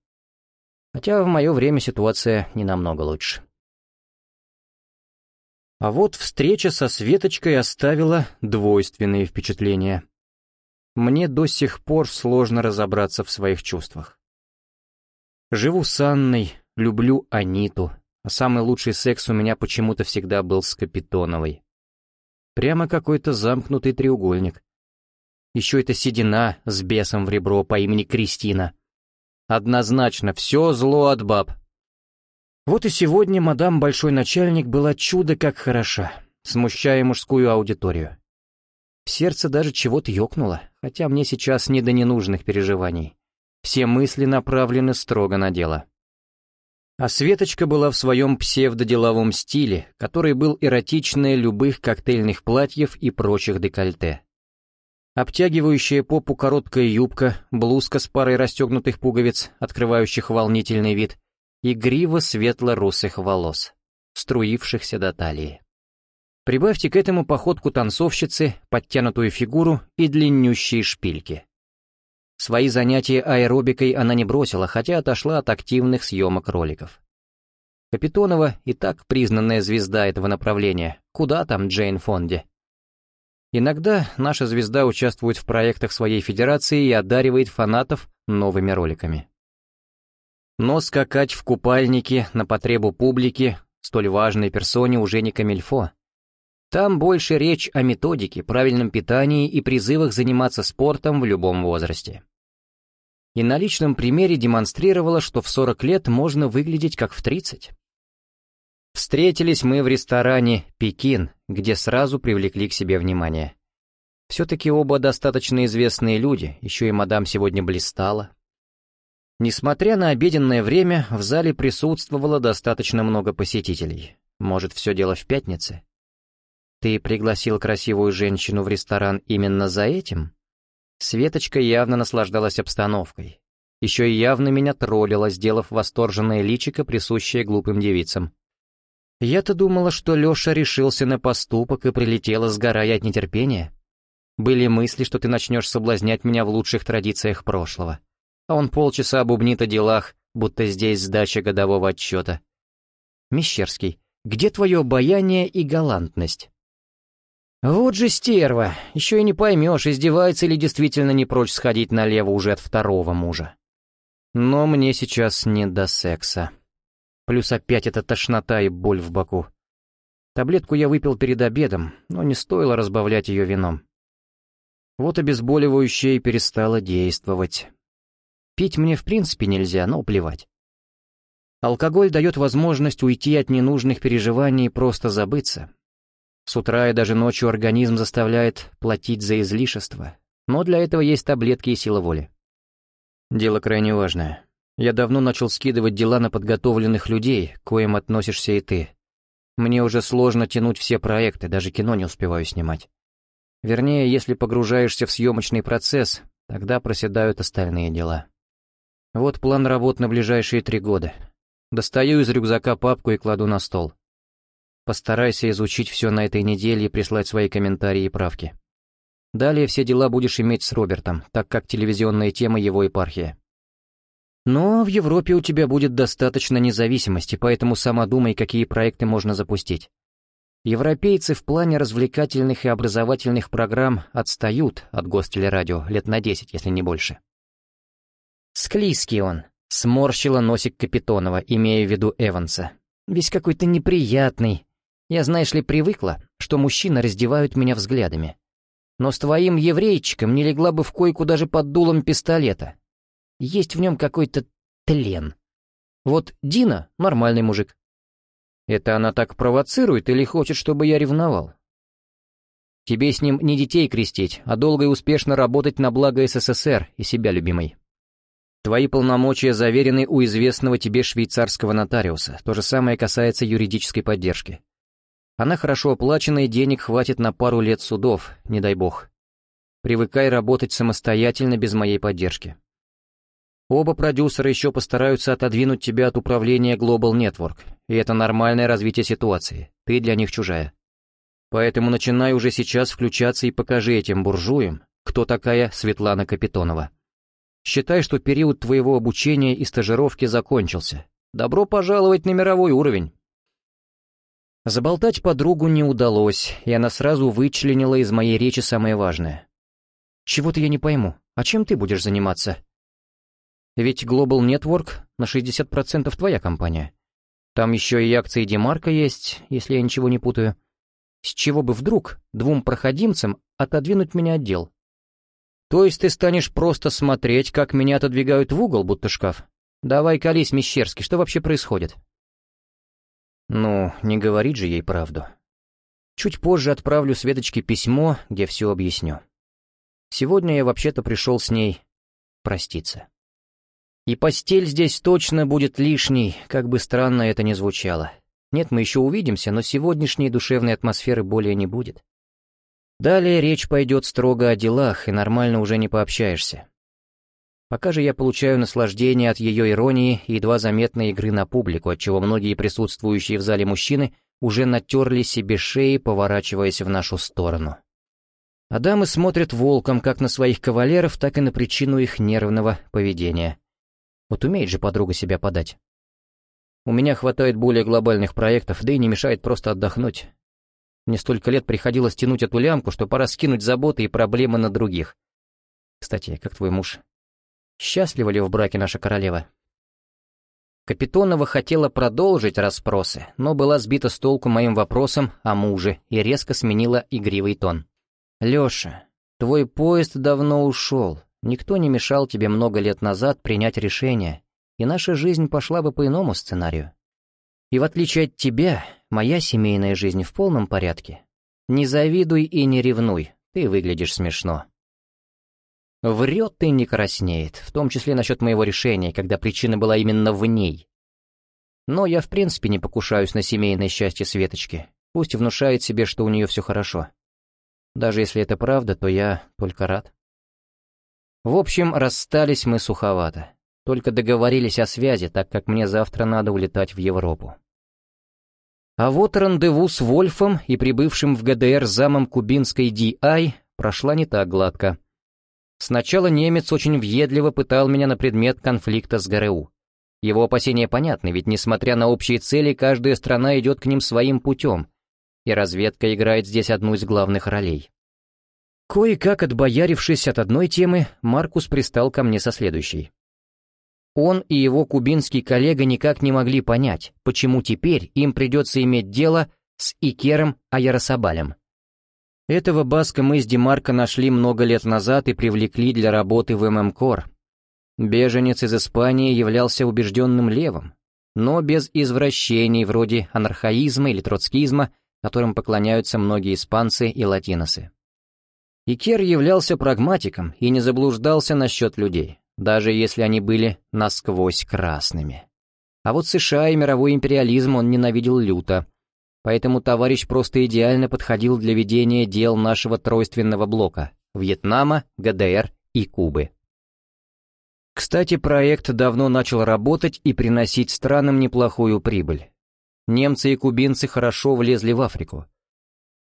Хотя в мое время ситуация не намного лучше. А вот встреча со Светочкой оставила двойственные впечатления. Мне до сих пор сложно разобраться в своих чувствах. Живу с Анной, люблю Аниту, а самый лучший секс у меня почему-то всегда был с Капитоновой. Прямо какой-то замкнутый треугольник. Еще это седина с бесом в ребро по имени Кристина. Однозначно, все зло от баб. Вот и сегодня мадам Большой Начальник была чудо как хороша, смущая мужскую аудиторию. В сердце даже чего-то ёкнуло, хотя мне сейчас не до ненужных переживаний. Все мысли направлены строго на дело. А Светочка была в своем псевдоделовом стиле, который был эротичнее любых коктейльных платьев и прочих декольте. Обтягивающая попу короткая юбка, блузка с парой расстегнутых пуговиц, открывающих волнительный вид, и грива светло-русых волос, струившихся до талии. Прибавьте к этому походку танцовщицы, подтянутую фигуру и длиннющие шпильки. Свои занятия аэробикой она не бросила, хотя отошла от активных съемок роликов. Капитонова и так признанная звезда этого направления, куда там Джейн Фонди. Иногда наша звезда участвует в проектах своей федерации и одаривает фанатов новыми роликами. Но скакать в купальнике на потребу публики столь важной персоне уже не камильфо. Там больше речь о методике, правильном питании и призывах заниматься спортом в любом возрасте и на личном примере демонстрировала, что в 40 лет можно выглядеть как в 30. Встретились мы в ресторане «Пекин», где сразу привлекли к себе внимание. Все-таки оба достаточно известные люди, еще и мадам сегодня блистала. Несмотря на обеденное время, в зале присутствовало достаточно много посетителей. Может, все дело в пятнице? Ты пригласил красивую женщину в ресторан именно за этим? Светочка явно наслаждалась обстановкой. Еще и явно меня троллила, сделав восторженное личико, присущее глупым девицам. Я-то думала, что Леша решился на поступок и прилетела, сгорая от нетерпения. Были мысли, что ты начнешь соблазнять меня в лучших традициях прошлого. А он полчаса бубнит о делах, будто здесь сдача годового отчета. Мещерский, где твое обаяние и галантность? Вот же стерва, еще и не поймешь, издевается или действительно не прочь сходить налево уже от второго мужа. Но мне сейчас не до секса. Плюс опять эта тошнота и боль в боку. Таблетку я выпил перед обедом, но не стоило разбавлять ее вином. Вот обезболивающее и перестало действовать. Пить мне в принципе нельзя, но плевать. Алкоголь дает возможность уйти от ненужных переживаний и просто забыться, с утра и даже ночью организм заставляет платить за излишество, но для этого есть таблетки и сила воли. Дело крайне важное. Я давно начал скидывать дела на подготовленных людей, к коим относишься и ты. Мне уже сложно тянуть все проекты, даже кино не успеваю снимать. Вернее, если погружаешься в съемочный процесс, тогда проседают остальные дела. Вот план работ на ближайшие три года. Достаю из рюкзака папку и кладу на стол. Постарайся изучить все на этой неделе и прислать свои комментарии и правки. Далее все дела будешь иметь с Робертом, так как телевизионная тема его епархия. Но в Европе у тебя будет достаточно независимости, поэтому сама думай, какие проекты можно запустить. Европейцы в плане развлекательных и образовательных программ отстают от гостелерадио лет на 10, если не больше. Склизкий он, сморщила носик Капитонова, имея в виду Эванса. Весь какой-то неприятный. Я, знаешь ли, привыкла, что мужчины раздевают меня взглядами. Но с твоим еврейчиком не легла бы в койку даже под дулом пистолета. Есть в нем какой-то тлен. Вот Дина — нормальный мужик. Это она так провоцирует или хочет, чтобы я ревновал? Тебе с ним не детей крестить, а долго и успешно работать на благо СССР и себя любимой. Твои полномочия заверены у известного тебе швейцарского нотариуса. То же самое касается юридической поддержки. Она хорошо оплачена, и денег хватит на пару лет судов, не дай бог. Привыкай работать самостоятельно без моей поддержки. Оба продюсера еще постараются отодвинуть тебя от управления Global Network, и это нормальное развитие ситуации, ты для них чужая. Поэтому начинай уже сейчас включаться и покажи этим буржуям, кто такая Светлана Капитонова. Считай, что период твоего обучения и стажировки закончился. Добро пожаловать на мировой уровень. Заболтать подругу не удалось, и она сразу вычленила из моей речи самое важное. «Чего-то я не пойму. А чем ты будешь заниматься?» Ведь Global Network на 60% твоя компания. Там еще и акции Демарка есть, если я ничего не путаю. С чего бы вдруг двум проходимцам отодвинуть меня отдел? То есть ты станешь просто смотреть, как меня отодвигают в угол, будто шкаф? Давай колись, Мещерский, что вообще происходит? Ну, не говорить же ей правду. Чуть позже отправлю Светочке письмо, где все объясню. Сегодня я вообще-то пришел с ней проститься. И постель здесь точно будет лишней, как бы странно это ни звучало. Нет, мы еще увидимся, но сегодняшней душевной атмосферы более не будет. Далее речь пойдет строго о делах, и нормально уже не пообщаешься. Пока же я получаю наслаждение от ее иронии и едва заметной игры на публику, отчего многие присутствующие в зале мужчины уже натерли себе шеи, поворачиваясь в нашу сторону. А дамы смотрят волком как на своих кавалеров, так и на причину их нервного поведения. Вот умеет же подруга себя подать. У меня хватает более глобальных проектов, да и не мешает просто отдохнуть. Мне столько лет приходилось тянуть эту лямку, что пора скинуть заботы и проблемы на других. Кстати, как твой муж? Счастлива ли в браке наша королева? Капитонова хотела продолжить расспросы, но была сбита с толку моим вопросом о муже и резко сменила игривый тон. «Леша, твой поезд давно ушел. Никто не мешал тебе много лет назад принять решение, и наша жизнь пошла бы по иному сценарию. И в отличие от тебя, моя семейная жизнь в полном порядке. Не завидуй и не ревнуй, ты выглядишь смешно. Врет и не краснеет, в том числе насчет моего решения, когда причина была именно в ней. Но я в принципе не покушаюсь на семейное счастье Светочки, пусть внушает себе, что у нее все хорошо. Даже если это правда, то я только рад. В общем, расстались мы суховато. Только договорились о связи, так как мне завтра надо улетать в Европу. А вот рандеву с Вольфом и прибывшим в ГДР замом кубинской DI прошла не так гладко. Сначала немец очень въедливо пытал меня на предмет конфликта с ГРУ. Его опасения понятны, ведь несмотря на общие цели, каждая страна идет к ним своим путем, и разведка играет здесь одну из главных ролей. Кое-как отбоярившись от одной темы, Маркус пристал ко мне со следующей. Он и его кубинский коллега никак не могли понять, почему теперь им придется иметь дело с Икером Аяросабалем. Этого Баска мы с Демарко нашли много лет назад и привлекли для работы в ММКОР. Беженец из Испании являлся убежденным левым, но без извращений вроде анархаизма или троцкизма, которым поклоняются многие испанцы и латиносы. Икер являлся прагматиком и не заблуждался насчет людей, даже если они были насквозь красными. А вот США и мировой империализм он ненавидел люто, поэтому товарищ просто идеально подходил для ведения дел нашего тройственного блока — Вьетнама, ГДР и Кубы. Кстати, проект давно начал работать и приносить странам неплохую прибыль. Немцы и кубинцы хорошо влезли в Африку,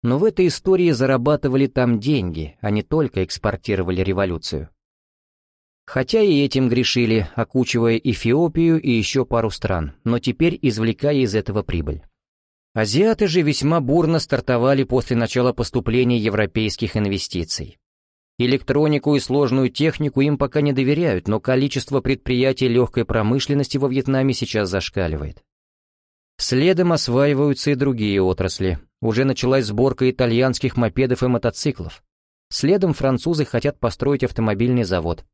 но в этой истории зарабатывали там деньги, а не только экспортировали революцию. Хотя и этим грешили, окучивая Эфиопию и еще пару стран, но теперь извлекая из этого прибыль. Азиаты же весьма бурно стартовали после начала поступления европейских инвестиций. Электронику и сложную технику им пока не доверяют, но количество предприятий легкой промышленности во Вьетнаме сейчас зашкаливает. Следом осваиваются и другие отрасли. Уже началась сборка итальянских мопедов и мотоциклов. Следом французы хотят построить автомобильный завод.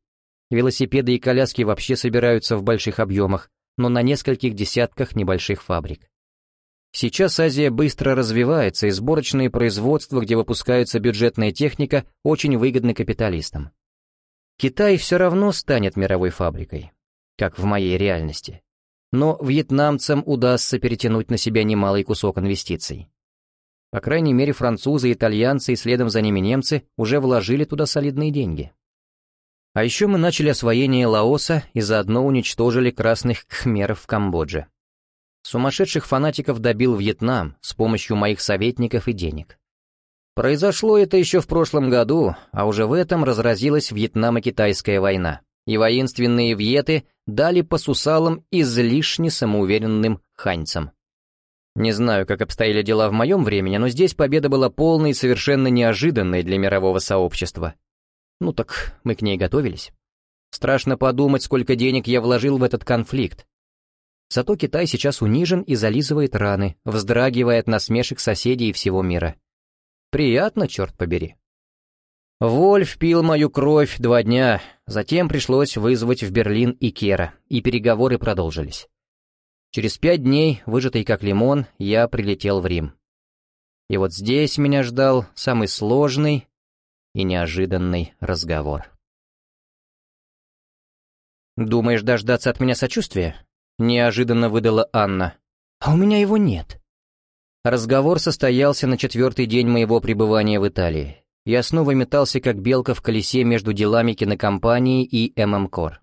Велосипеды и коляски вообще собираются в больших объемах, но на нескольких десятках небольших фабрик. Сейчас Азия быстро развивается, и сборочные производства, где выпускается бюджетная техника, очень выгодны капиталистам. Китай все равно станет мировой фабрикой, как в моей реальности. Но вьетнамцам удастся перетянуть на себя немалый кусок инвестиций. По крайней мере, французы, итальянцы и следом за ними немцы уже вложили туда солидные деньги. А еще мы начали освоение Лаоса и заодно уничтожили красных кхмеров в Камбодже. Сумасшедших фанатиков добил Вьетнам с помощью моих советников и денег. Произошло это еще в прошлом году, а уже в этом разразилась Вьетнамо-Китайская война, и воинственные вьеты дали по сусалам излишне самоуверенным ханьцам. Не знаю, как обстояли дела в моем времени, но здесь победа была полной и совершенно неожиданной для мирового сообщества. Ну так мы к ней готовились. Страшно подумать, сколько денег я вложил в этот конфликт. Зато Китай сейчас унижен и зализывает раны, вздрагивая от насмешек соседей и всего мира. Приятно, черт побери. Вольф пил мою кровь два дня, затем пришлось вызвать в Берлин Икера, и переговоры продолжились. Через пять дней, выжатый как лимон, я прилетел в Рим. И вот здесь меня ждал самый сложный и неожиданный разговор. «Думаешь дождаться от меня сочувствия?» — неожиданно выдала Анна. «А у меня его нет». Разговор состоялся на четвертый день моего пребывания в Италии. Я снова метался как белка в колесе между делами кинокомпании и ММКОР.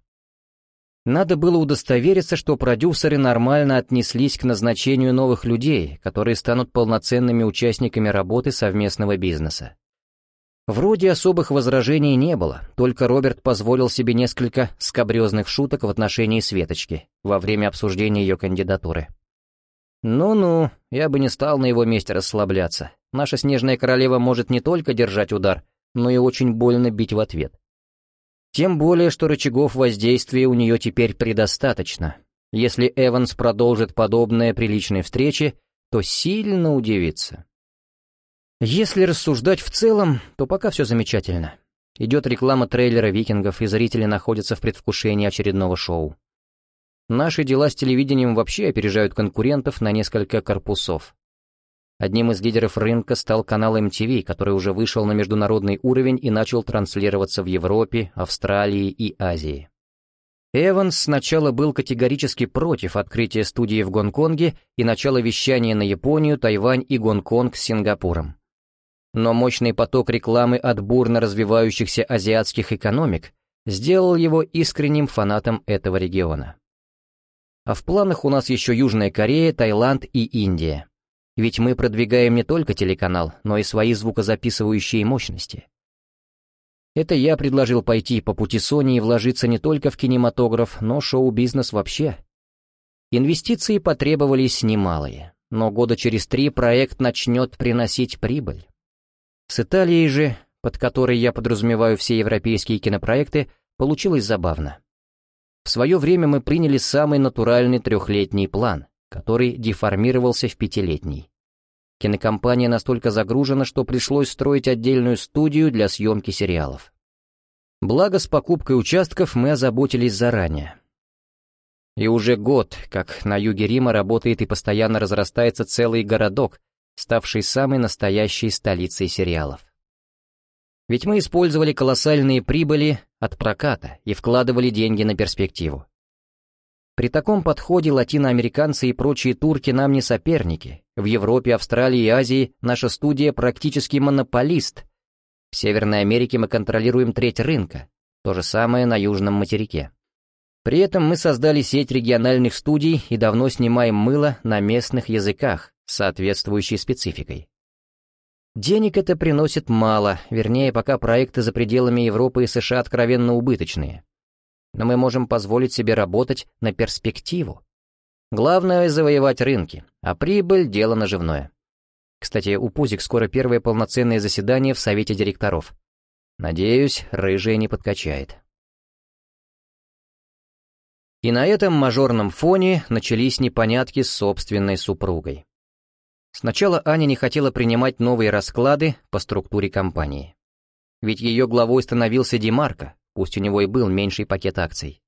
Надо было удостовериться, что продюсеры нормально отнеслись к назначению новых людей, которые станут полноценными участниками работы совместного бизнеса. Вроде особых возражений не было, только Роберт позволил себе несколько скабрезных шуток в отношении Светочки во время обсуждения ее кандидатуры. Ну-ну, я бы не стал на его месте расслабляться. Наша снежная королева может не только держать удар, но и очень больно бить в ответ. Тем более, что рычагов воздействия у нее теперь предостаточно. Если Эванс продолжит подобное при личной встрече, то сильно удивится. Если рассуждать в целом, то пока все замечательно. Идет реклама трейлера «Викингов», и зрители находятся в предвкушении очередного шоу. Наши дела с телевидением вообще опережают конкурентов на несколько корпусов. Одним из лидеров рынка стал канал MTV, который уже вышел на международный уровень и начал транслироваться в Европе, Австралии и Азии. Эванс сначала был категорически против открытия студии в Гонконге и начала вещания на Японию, Тайвань и Гонконг с Сингапуром но мощный поток рекламы от бурно развивающихся азиатских экономик сделал его искренним фанатом этого региона. А в планах у нас еще Южная Корея, Таиланд и Индия. Ведь мы продвигаем не только телеканал, но и свои звукозаписывающие мощности. Это я предложил пойти по пути Sony и вложиться не только в кинематограф, но шоу-бизнес вообще. Инвестиции потребовались немалые, но года через три проект начнет приносить прибыль. С Италией же, под которой я подразумеваю все европейские кинопроекты, получилось забавно. В свое время мы приняли самый натуральный трехлетний план, который деформировался в пятилетний. Кинокомпания настолько загружена, что пришлось строить отдельную студию для съемки сериалов. Благо, с покупкой участков мы озаботились заранее. И уже год, как на юге Рима работает и постоянно разрастается целый городок, ставшей самой настоящей столицей сериалов. Ведь мы использовали колоссальные прибыли от проката и вкладывали деньги на перспективу. При таком подходе латиноамериканцы и прочие турки нам не соперники. В Европе, Австралии и Азии наша студия практически монополист. В Северной Америке мы контролируем треть рынка, то же самое на Южном материке. При этом мы создали сеть региональных студий и давно снимаем мыло на местных языках, соответствующей спецификой. Денег это приносит мало, вернее, пока проекты за пределами Европы и США откровенно убыточные. Но мы можем позволить себе работать на перспективу. Главное — завоевать рынки, а прибыль — дело наживное. Кстати, у Пузик скоро первое полноценное заседание в совете директоров. Надеюсь, рыжая не подкачает. И на этом мажорном фоне начались непонятки с собственной супругой. Сначала Аня не хотела принимать новые расклады по структуре компании. Ведь ее главой становился Димарко, пусть у него и был меньший пакет акций.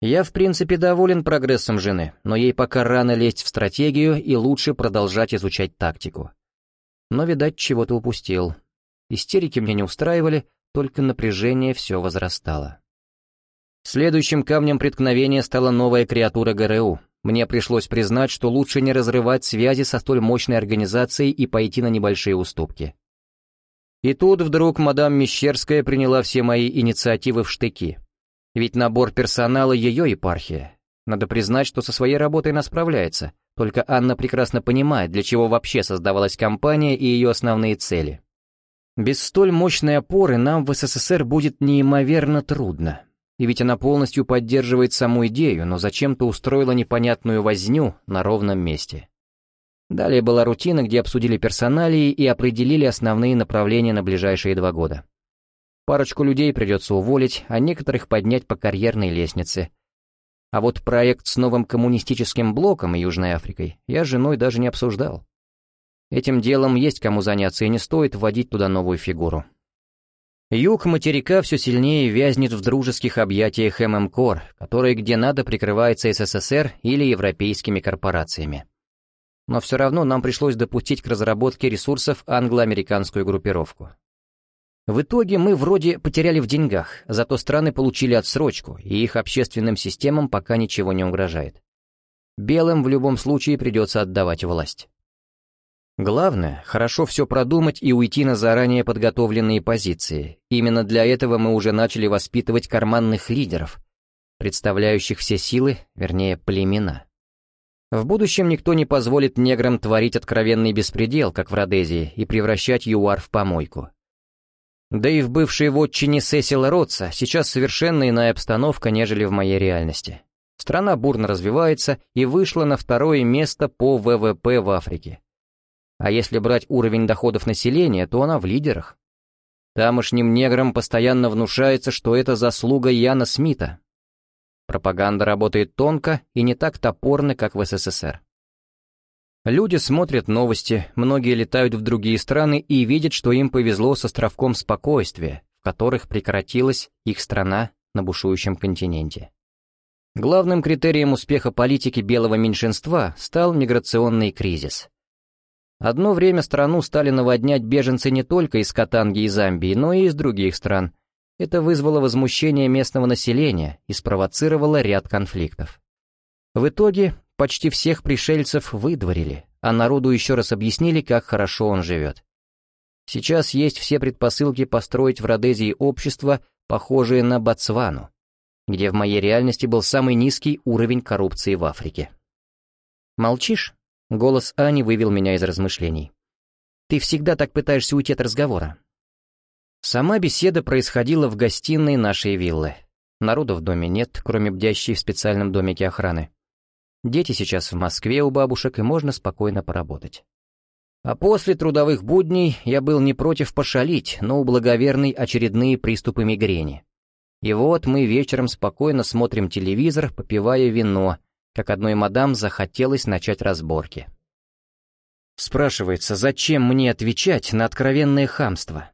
Я, в принципе, доволен прогрессом жены, но ей пока рано лезть в стратегию и лучше продолжать изучать тактику. Но, видать, чего-то упустил. Истерики мне не устраивали, только напряжение все возрастало. Следующим камнем преткновения стала новая креатура ГРУ. Мне пришлось признать, что лучше не разрывать связи со столь мощной организацией и пойти на небольшие уступки. И тут вдруг мадам Мещерская приняла все мои инициативы в штыки. Ведь набор персонала — ее епархия. Надо признать, что со своей работой она справляется, только Анна прекрасно понимает, для чего вообще создавалась компания и ее основные цели. Без столь мощной опоры нам в СССР будет неимоверно трудно. И ведь она полностью поддерживает саму идею, но зачем-то устроила непонятную возню на ровном месте. Далее была рутина, где обсудили персоналии и определили основные направления на ближайшие два года. Парочку людей придется уволить, а некоторых поднять по карьерной лестнице. А вот проект с новым коммунистическим блоком и Южной Африкой я с женой даже не обсуждал. Этим делом есть кому заняться, и не стоит вводить туда новую фигуру. Юг материка все сильнее вязнет в дружеских объятиях ММКОР, который где надо прикрывается СССР или европейскими корпорациями. Но все равно нам пришлось допустить к разработке ресурсов англо-американскую группировку. В итоге мы вроде потеряли в деньгах, зато страны получили отсрочку, и их общественным системам пока ничего не угрожает. Белым в любом случае придется отдавать власть. Главное, хорошо все продумать и уйти на заранее подготовленные позиции. Именно для этого мы уже начали воспитывать карманных лидеров, представляющих все силы, вернее, племена. В будущем никто не позволит неграм творить откровенный беспредел, как в Родезии, и превращать ЮАР в помойку. Да и в бывшей вотчине Сесила Ротса сейчас совершенно иная обстановка, нежели в моей реальности. Страна бурно развивается и вышла на второе место по ВВП в Африке. А если брать уровень доходов населения, то она в лидерах. Тамошним неграм постоянно внушается, что это заслуга Яна Смита. Пропаганда работает тонко и не так топорно, как в СССР. Люди смотрят новости, многие летают в другие страны и видят, что им повезло с островком спокойствия, в которых прекратилась их страна на бушующем континенте. Главным критерием успеха политики белого меньшинства стал миграционный кризис. Одно время страну стали наводнять беженцы не только из Катанги и Замбии, но и из других стран. Это вызвало возмущение местного населения и спровоцировало ряд конфликтов. В итоге почти всех пришельцев выдворили, а народу еще раз объяснили, как хорошо он живет. Сейчас есть все предпосылки построить в Родезии общество, похожее на Ботсвану, где в моей реальности был самый низкий уровень коррупции в Африке. «Молчишь?» Голос Ани вывел меня из размышлений. «Ты всегда так пытаешься уйти от разговора». Сама беседа происходила в гостиной нашей виллы. Народу в доме нет, кроме бдящей в специальном домике охраны. Дети сейчас в Москве у бабушек, и можно спокойно поработать. А после трудовых будней я был не против пошалить, но у благоверной очередные приступы мигрени. И вот мы вечером спокойно смотрим телевизор, попивая вино, как одной мадам захотелось начать разборки. Спрашивается, зачем мне отвечать на откровенное хамство?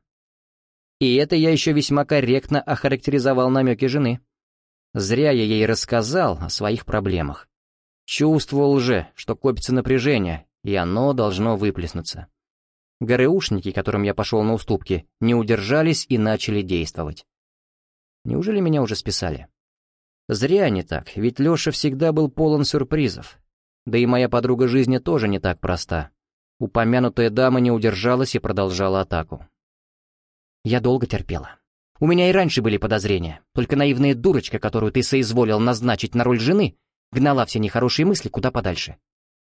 И это я еще весьма корректно охарактеризовал намеки жены. Зря я ей рассказал о своих проблемах. Чувствовал же, что копится напряжение, и оно должно выплеснуться. ГРУшники, которым я пошел на уступки, не удержались и начали действовать. Неужели меня уже списали? Зря не так, ведь Леша всегда был полон сюрпризов. Да и моя подруга жизни тоже не так проста. Упомянутая дама не удержалась и продолжала атаку. Я долго терпела. У меня и раньше были подозрения, только наивная дурочка, которую ты соизволил назначить на роль жены, гнала все нехорошие мысли куда подальше.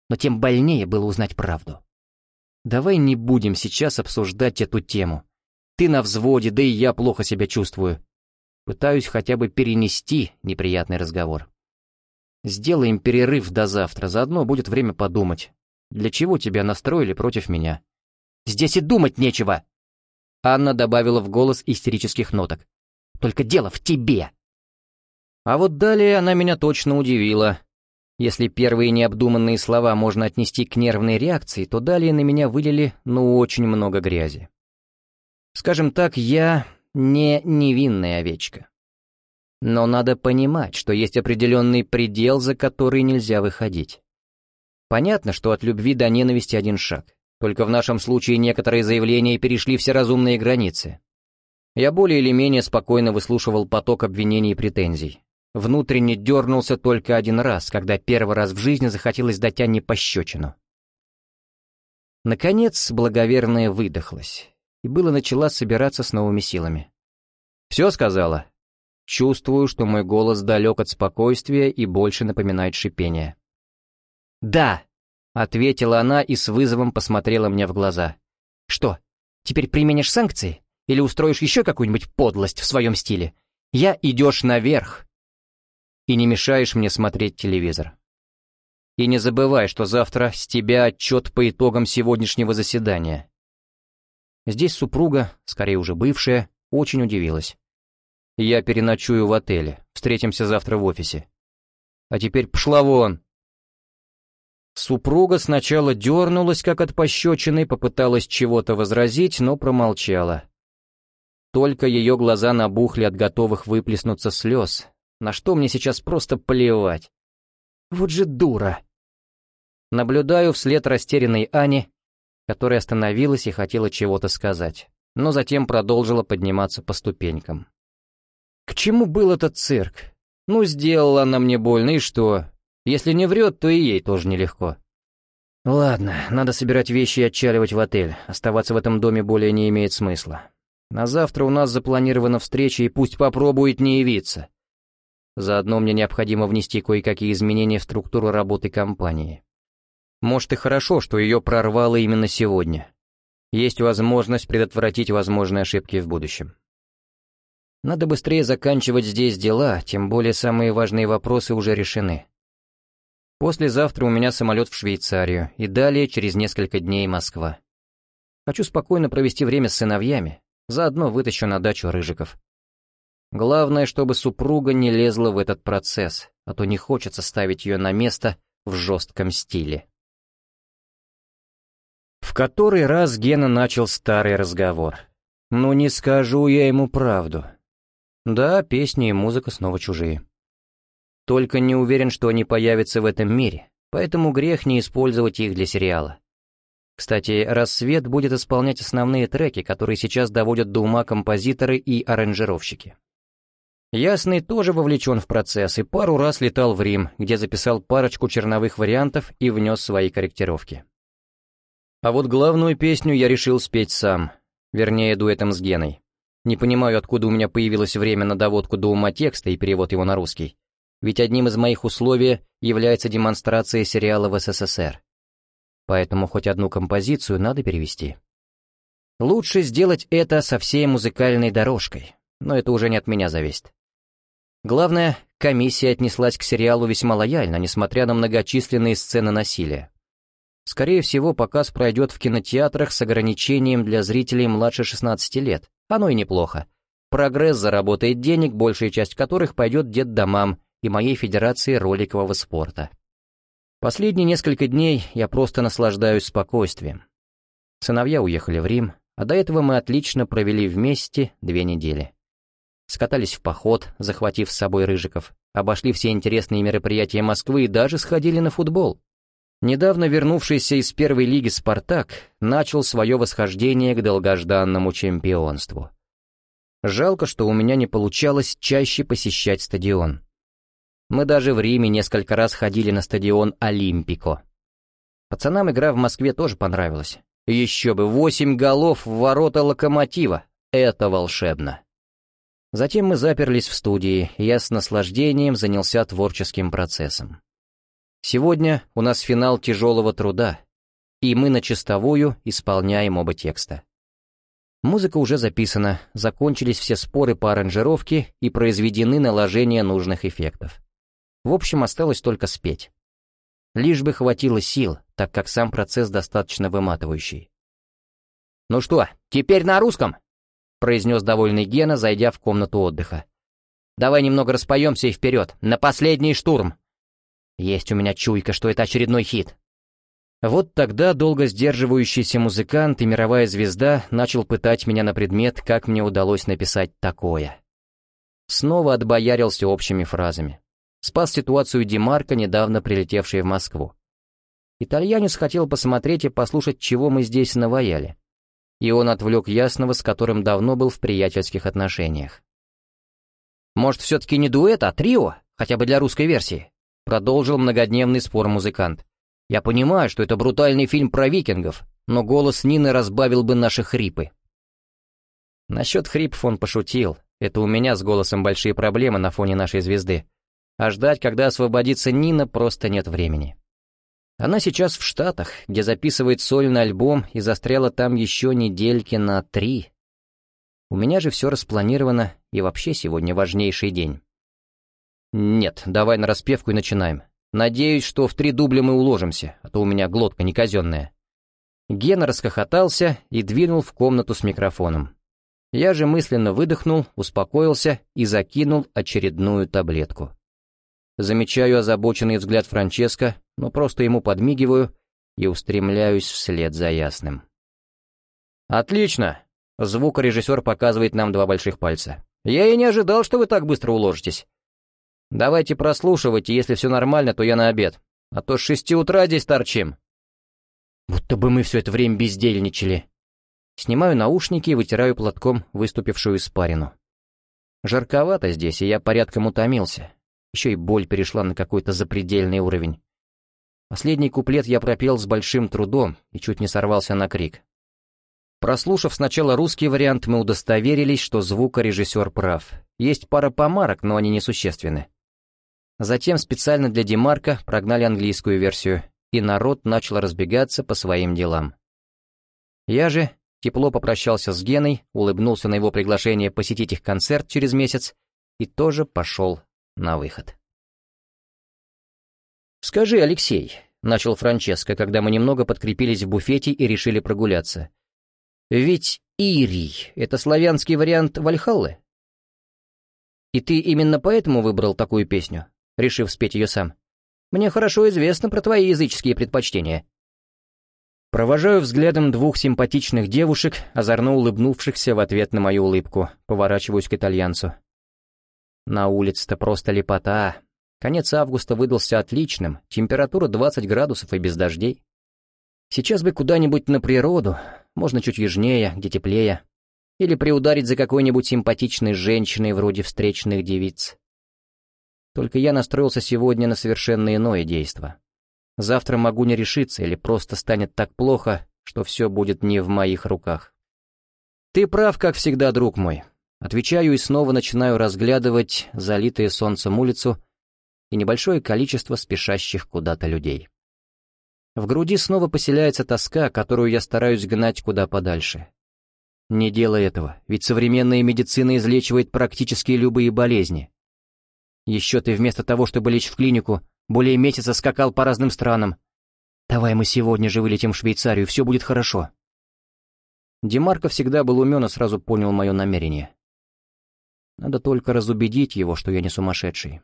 Но тем больнее было узнать правду. Давай не будем сейчас обсуждать эту тему. Ты на взводе, да и я плохо себя чувствую. Пытаюсь хотя бы перенести неприятный разговор. сделаем перерыв до завтра, заодно будет время подумать, для чего тебя настроили против меня. Здесь и думать нечего!» Анна добавила в голос истерических ноток. «Только дело в тебе!» А вот далее она меня точно удивила. Если первые необдуманные слова можно отнести к нервной реакции, то далее на меня вылили ну очень много грязи. Скажем так, я не невинная овечка. Но надо понимать, что есть определенный предел, за который нельзя выходить. Понятно, что от любви до ненависти один шаг. Только в нашем случае некоторые заявления перешли все разумные границы. Я более или менее спокойно выслушивал поток обвинений и претензий. Внутренне дернулся только один раз, когда первый раз в жизни захотелось дать Анне пощечину. Наконец, благоверная выдохлась, и было начала собираться с новыми силами. «Все сказала?» Чувствую, что мой голос далек от спокойствия и больше напоминает шипение. «Да!» — ответила она и с вызовом посмотрела мне в глаза. «Что, теперь применишь санкции? Или устроишь еще какую-нибудь подлость в своем стиле? Я идешь наверх и не мешаешь мне смотреть телевизор. И не забывай, что завтра с тебя отчет по итогам сегодняшнего заседания». Здесь супруга, скорее уже бывшая, очень удивилась. Я переночую в отеле. Встретимся завтра в офисе. А теперь пшла вон!» Супруга сначала дернулась, как от пощечины, попыталась чего-то возразить, но промолчала. Только ее глаза набухли от готовых выплеснуться слез, на что мне сейчас просто плевать. Вот же дура. Наблюдаю вслед растерянной Ани, которая остановилась и хотела чего-то сказать, но затем продолжила подниматься по ступенькам. К чему был этот цирк? Ну, сделала она мне больно, и что? Если не врет, то и ей тоже нелегко. Ладно, надо собирать вещи и отчаливать в отель. Оставаться в этом доме более не имеет смысла. На завтра у нас запланирована встреча, и пусть попробует не явиться. Заодно мне необходимо внести кое-какие изменения в структуру работы компании. Может и хорошо, что ее прорвало именно сегодня. Есть возможность предотвратить возможные ошибки в будущем. Надо быстрее заканчивать здесь дела, тем более самые важные вопросы уже решены. Послезавтра у меня самолет в Швейцарию, и далее через несколько дней Москва. Хочу спокойно провести время с сыновьями, заодно вытащу на дачу Рыжиков. Главное, чтобы супруга не лезла в этот процесс, а то не хочется ставить ее на место в жестком стиле. Который раз Гена начал старый разговор. «Ну не скажу я ему правду. Да, песни и музыка снова чужие. Только не уверен, что они появятся в этом мире, поэтому грех не использовать их для сериала. Кстати, «Рассвет» будет исполнять основные треки, которые сейчас доводят до ума композиторы и аранжировщики. Ясный тоже вовлечен в процесс и пару раз летал в Рим, где записал парочку черновых вариантов и внес свои корректировки. А вот главную песню я решил спеть сам, вернее, дуэтом с Геной. Не понимаю, откуда у меня появилось время на доводку до ума текста и перевод его на русский. Ведь одним из моих условий является демонстрация сериала в СССР. Поэтому хоть одну композицию надо перевести. Лучше сделать это со всей музыкальной дорожкой, но это уже не от меня зависит. Главное, комиссия отнеслась к сериалу весьма лояльно, несмотря на многочисленные сцены насилия. Скорее всего, показ пройдет в кинотеатрах с ограничением для зрителей младше 16 лет. Оно и неплохо. Прогресс заработает денег, большая часть которых пойдет детдомам и моей федерации роликового спорта. Последние несколько дней я просто наслаждаюсь спокойствием. Сыновья уехали в Рим, а до этого мы отлично провели вместе две недели. Скатались в поход, захватив с собой Рыжиков, обошли все интересные мероприятия Москвы и даже сходили на футбол. Недавно вернувшийся из первой лиги «Спартак» начал свое восхождение к долгожданному чемпионству. Жалко, что у меня не получалось чаще посещать стадион. Мы даже в Риме несколько раз ходили на стадион «Олимпико». Пацанам игра в Москве тоже понравилась. Еще бы, восемь голов в ворота локомотива. Это волшебно. Затем мы заперлись в студии, я с наслаждением занялся творческим процессом. Сегодня у нас финал тяжелого труда, и мы на чистовую исполняем оба текста. Музыка уже записана, закончились все споры по аранжировке и произведены наложения нужных эффектов. В общем, осталось только спеть. Лишь бы хватило сил, так как сам процесс достаточно выматывающий. «Ну что, теперь на русском?» — произнес довольный Гена, зайдя в комнату отдыха. «Давай немного распоемся и вперед, на последний штурм!» Есть у меня чуйка, что это очередной хит. Вот тогда долго сдерживающийся музыкант и мировая звезда начал пытать меня на предмет, как мне удалось написать такое. Снова отбоярился общими фразами. Спас ситуацию Димарка, недавно прилетевший в Москву. Итальянец хотел посмотреть и послушать, чего мы здесь наваяли. И он отвлек Ясного, с которым давно был в приятельских отношениях. «Может, все-таки не дуэт, а трио, хотя бы для русской версии?» Продолжил многодневный спор музыкант. «Я понимаю, что это брутальный фильм про викингов, но голос Нины разбавил бы наши хрипы». Насчет хрипов он пошутил. Это у меня с голосом большие проблемы на фоне нашей звезды. А ждать, когда освободится Нина, просто нет времени. Она сейчас в Штатах, где записывает сольный альбом и застряла там еще недельки на три. У меня же все распланировано, и вообще сегодня важнейший день. «Нет, давай на распевку и начинаем. Надеюсь, что в три дубля мы уложимся, а то у меня глотка не казенная». Гена расхохотался и двинул в комнату с микрофоном. Я же мысленно выдохнул, успокоился и закинул очередную таблетку. Замечаю озабоченный взгляд Франческо, но просто ему подмигиваю и устремляюсь вслед за ясным. «Отлично!» — звукорежиссер показывает нам два больших пальца. «Я и не ожидал, что вы так быстро уложитесь. Давайте прослушивайте, если все нормально, то я на обед. А то с шести утра здесь торчим. Будто бы мы все это время бездельничали. Снимаю наушники и вытираю платком выступившую испарину. Жарковато здесь, и я порядком утомился. Еще и боль перешла на какой-то запредельный уровень. Последний куплет я пропел с большим трудом и чуть не сорвался на крик. Прослушав сначала русский вариант, мы удостоверились, что звукорежиссер прав. Есть пара помарок, но они несущественны. Затем специально для Демарка прогнали английскую версию, и народ начал разбегаться по своим делам. Я же тепло попрощался с Геной, улыбнулся на его приглашение посетить их концерт через месяц и тоже пошел на выход. «Скажи, Алексей», — начал Франческо, когда мы немного подкрепились в буфете и решили прогуляться, «ведь Ирий — это славянский вариант Вальхаллы?» «И ты именно поэтому выбрал такую песню?» Решив спеть ее сам. «Мне хорошо известно про твои языческие предпочтения». Провожаю взглядом двух симпатичных девушек, озорно улыбнувшихся в ответ на мою улыбку, поворачиваюсь к итальянцу. На улице-то просто лепота. Конец августа выдался отличным, температура 20 градусов и без дождей. Сейчас бы куда-нибудь на природу, можно чуть южнее, где теплее, или приударить за какой-нибудь симпатичной женщиной вроде встречных девиц. Только я настроился сегодня на совершенно иное действо. Завтра могу не решиться или просто станет так плохо, что все будет не в моих руках. Ты прав, как всегда, друг мой. Отвечаю и снова начинаю разглядывать залитые солнцем улицу и небольшое количество спешащих куда-то людей. В груди снова поселяется тоска, которую я стараюсь гнать куда подальше. Не делай этого, ведь современная медицина излечивает практически любые болезни. Еще ты вместо того, чтобы лечь в клинику, более месяца скакал по разным странам. Давай мы сегодня же вылетим в Швейцарию, все будет хорошо. Демарко всегда был умен и сразу понял мое намерение. Надо только разубедить его, что я не сумасшедший.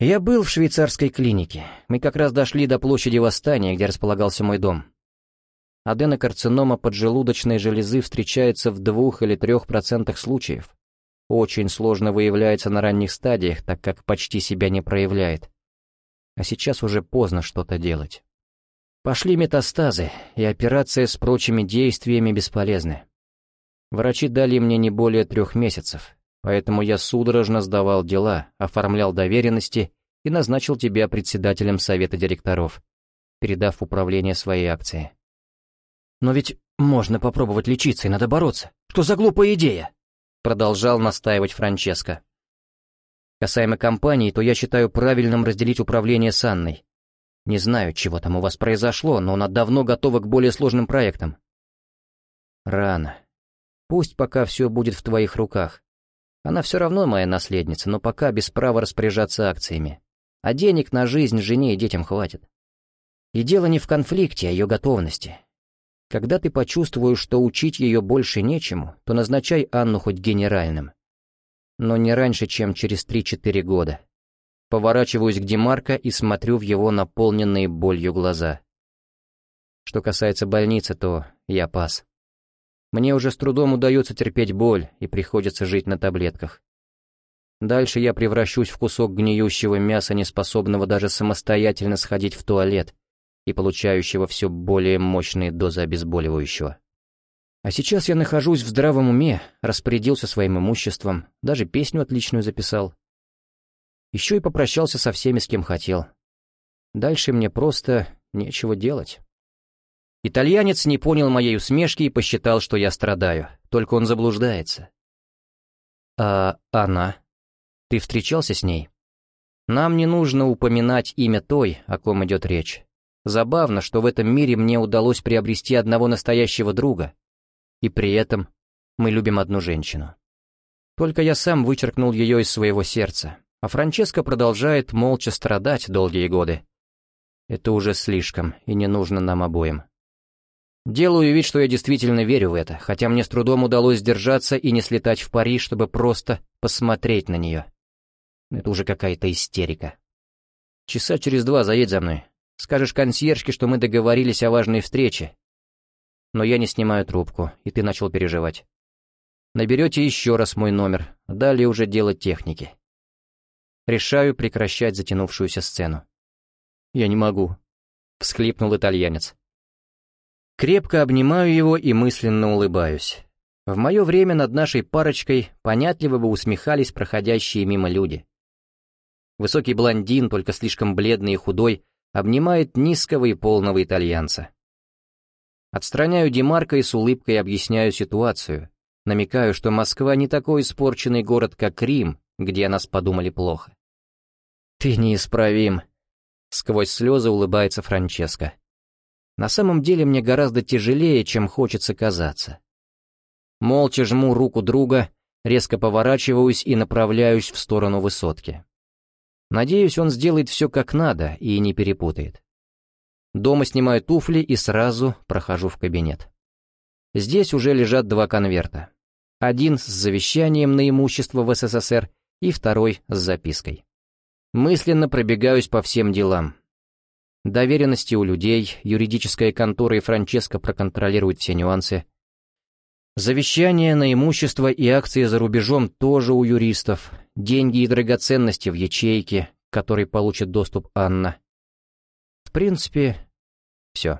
Я был в швейцарской клинике. Мы как раз дошли до площади Восстания, где располагался мой дом. Аденокарцинома поджелудочной железы встречается в двух или трех процентах случаев очень сложно выявляется на ранних стадиях, так как почти себя не проявляет. А сейчас уже поздно что-то делать. Пошли метастазы, и операция с прочими действиями бесполезны. Врачи дали мне не более трех месяцев, поэтому я судорожно сдавал дела, оформлял доверенности и назначил тебя председателем совета директоров, передав управление своей акции. Но ведь можно попробовать лечиться и надо бороться. Что за глупая идея? Продолжал настаивать Франческо. Касаемо компании, то я считаю правильным разделить управление с Анной. Не знаю, чего там у вас произошло, но она давно готова к более сложным проектам. Рано. Пусть пока все будет в твоих руках. Она все равно моя наследница, но пока без права распоряжаться акциями. а денег на жизнь жене и детям хватит. И дело не в конфликте, а ее готовности. Когда ты почувствуешь, что учить ее больше нечему, то назначай Анну хоть генеральным. Но не раньше, чем через 3-4 года. Поворачиваюсь к Демарко и смотрю в его наполненные болью глаза. Что касается больницы, то я пас. Мне уже с трудом удается терпеть боль, и приходится жить на таблетках. Дальше я превращусь в кусок гниющего мяса, неспособного даже самостоятельно сходить в туалет, и получающего все более мощные дозы обезболивающего. А сейчас я нахожусь в здравом уме, распорядился своим имуществом, даже песню отличную записал. Еще и попрощался со всеми, с кем хотел. Дальше мне просто нечего делать. Итальянец не понял моей усмешки и посчитал, что я страдаю, только он заблуждается. «А она? Ты встречался с ней?» «Нам не нужно упоминать имя той, о ком идет речь. Забавно, что в этом мире мне удалось приобрести одного настоящего друга, и при этом мы любим одну женщину. Только я сам вычеркнул ее из своего сердца, а Франческа продолжает молча страдать долгие годы. Это уже слишком, и не нужно нам обоим. Делаю вид, что я действительно верю в это, хотя мне с трудом удалось сдержаться и не слетать в Париж, чтобы просто посмотреть на нее. Это уже какая-то истерика. Часа через два заедь за мной, Скажешь консьержке, что мы договорились о важной встрече. Но я не снимаю трубку, и ты начал переживать. Наберете еще раз мой номер, далее уже дело техники. Решаю прекращать затянувшуюся сцену. «Я не могу», — всхлипнул итальянец. Крепко обнимаю его и мысленно улыбаюсь. В мое время над нашей парочкой понятливо бы усмехались проходящие мимо люди. Высокий блондин, только слишком бледный и худой, обнимает низкого и полного итальянца. Отстраняю Демарка и с улыбкой объясняю ситуацию, намекаю, что Москва не такой испорченный город, как Рим, где о нас подумали плохо. «Ты неисправим», — сквозь слезы улыбается Франческо. «На самом деле мне гораздо тяжелее, чем хочется казаться». Молча жму руку друга, резко поворачиваюсь и направляюсь в сторону высотки. Надеюсь, он сделает все как надо и не перепутает. Дома снимаю туфли и сразу прохожу в кабинет. Здесь уже лежат два конверта. Один с завещанием на имущество в СССР и второй с запиской. Мысленно пробегаюсь по всем делам. Доверенности у людей, юридическая контора и Франческо проконтролируют все нюансы. Завещание на имущество и акции за рубежом тоже у юристов, деньги и драгоценности в ячейке, которой получит доступ Анна. В принципе, все.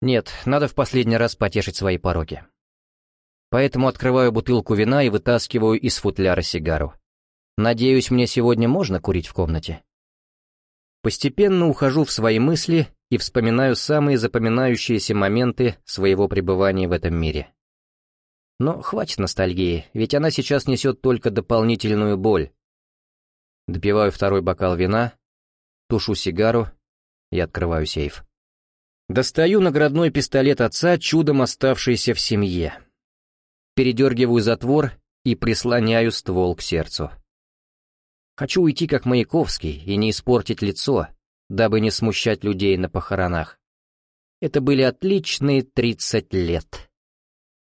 Нет, надо в последний раз потешить свои пороки. Поэтому открываю бутылку вина и вытаскиваю из футляра сигару. Надеюсь, мне сегодня можно курить в комнате. Постепенно ухожу в свои мысли и вспоминаю самые запоминающиеся моменты своего пребывания в этом мире. Но хватит ностальгии, ведь она сейчас несет только дополнительную боль. Допиваю второй бокал вина, тушу сигару и открываю сейф. Достаю наградной пистолет отца, чудом оставшийся в семье. Передергиваю затвор и прислоняю ствол к сердцу. Хочу уйти как Маяковский и не испортить лицо, дабы не смущать людей на похоронах. Это были отличные тридцать лет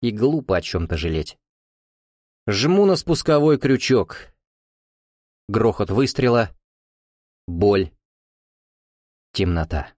и глупо о чем-то жалеть. Жму на спусковой крючок. Грохот выстрела, боль, темнота.